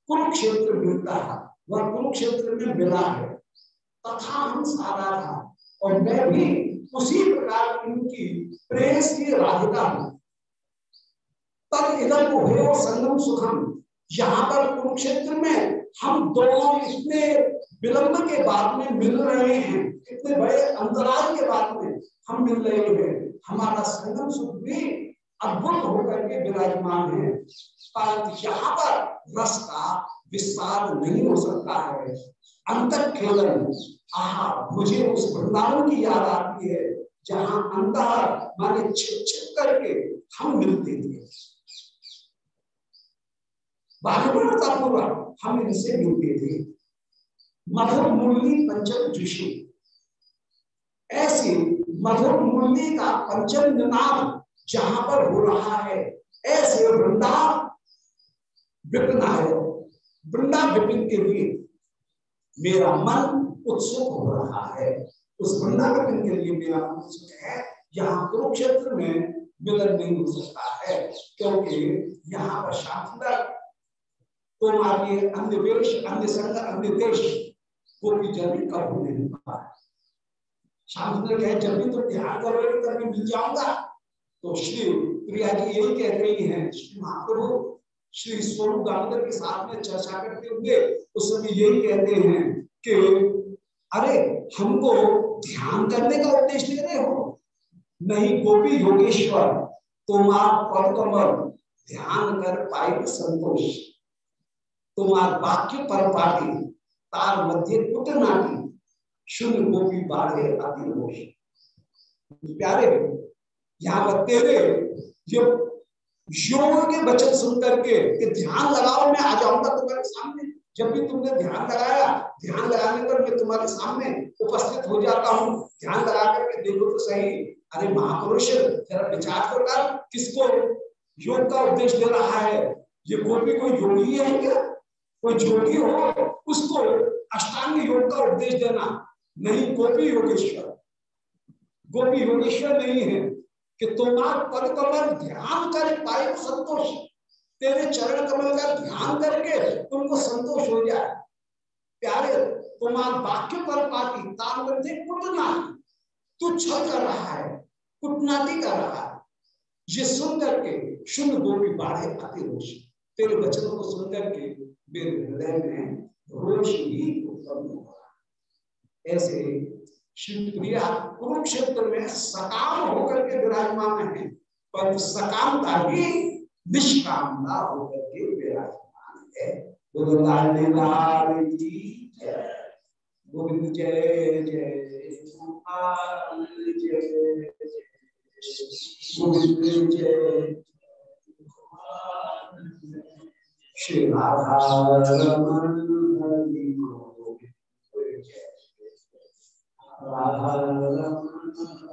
कुरुक्षेत्र मिलता है, वह कुरुक्षेत्र में मिला है, तथा हम सारा था, और मैं भी उसी प्रकार इनकी प्रेस की राधिका हूँ। तब इधर को संगम सुखम, यहाँ पर कुरुक्षेत्र में हम दोनों इतने विलंब के बाद में मिल रहे हैं, इतने बड़े अंतराल के बाद में हम मिल रहे हैं। हमारा संगम सुख भी अद्भुत होकर के विराजमान है। परंतु यहाँ पर रस का विस्तार नहीं हो सकता है। अंतर खेलन आहा, मुझे उस वृंदावन की याद आती है, जहाँ अंदर माने छिप छिप करके हम मिलते थे। बाह्यता पूर्वक हम इनसे मिलते थे। मधुर मुरली पंचम जुषी ऐसे मधुर मुरली का पंचम नाम जहाँ पर हो रहा है। ऐसे वृंदा विपिन है वृंदा विपिन के लिए मेरा मन उत्सुक हो रहा है। उस वृंदा विपिन के लिए मेरा मन उत्सुक है। यहाँ कुरुक्षेत्र में मिलन नहीं हो सकता है, क्योंकि यहाँ पर शांतक तुम्हारी अन्य वेश, अन्य संग, अन्य देश गोपी जन्म कब नहीं पा सुंदर कहे, जब भी तुम ध्यान करोगे मैं मिल जाऊँगा। तो श्री प्रिया जी यही कह रही हैं, श्री महाप्रभु, श्री स्वरूप दामोदर के साथ में चर्चा करते हुए उस समय यही कहते हैं कि, अरे, हमको ध्यान करने का उपदेश दे रहे हो? नहीं, गोपी योगेश्वर तुम्हार पद कमल ध्यान कर पाए संतोष। तुम्हार वाक्य पर पाटी तार मध्य पुत्र नाटी शून्य गोपी बाढ़े अति प्यारे यहाँ पर तेरे जो योग के वचन सुन करके कि ध्यान लगाओ, मैं आ जाऊँगा तुम्हारे सामने। जब भी तुमने ध्यान लगाया, ध्यान लगाने पर मैं तुम्हारे सामने उपस्थित हो जाता हूँ। ध्यान लगा करके देखो तो सही। अरे महापुरुष, जरा विचार तो कर, किसको योग का उपदेश दे रहा है? ये गोपी कोई योगी है क्या? कोई जोगी हो? उसको अष्टांग योग का उपदेश देना। नहीं, गोपी योगेश्वर। गोपी योगेश्वर नहीं है। कि तुम्हार पद कमल ध्यान कर पाए संतोष। तेरे चरण कमल का ध्यान करके तुमको संतोष हो जाए। प्यारे, तुम्हार वाक्य पर पाती तार मध्य कुटना। तू छल कर रहा है, कुटनाती कर रहा है। ये सुन करके शुद्ध गोपी बाढ़े आती रोश तेरे वचनों को सुन करके मेरे हृदय में रोश ही उत्पन्न हो रहा शिवप्रिया कुरुक्षेत्र में सकाम होकर के विराजमान है। पर सकामता ही निष्कामता होकर के विराजमान है। गोविंद जय जय गोविंद जय श्री राधा रमन राधा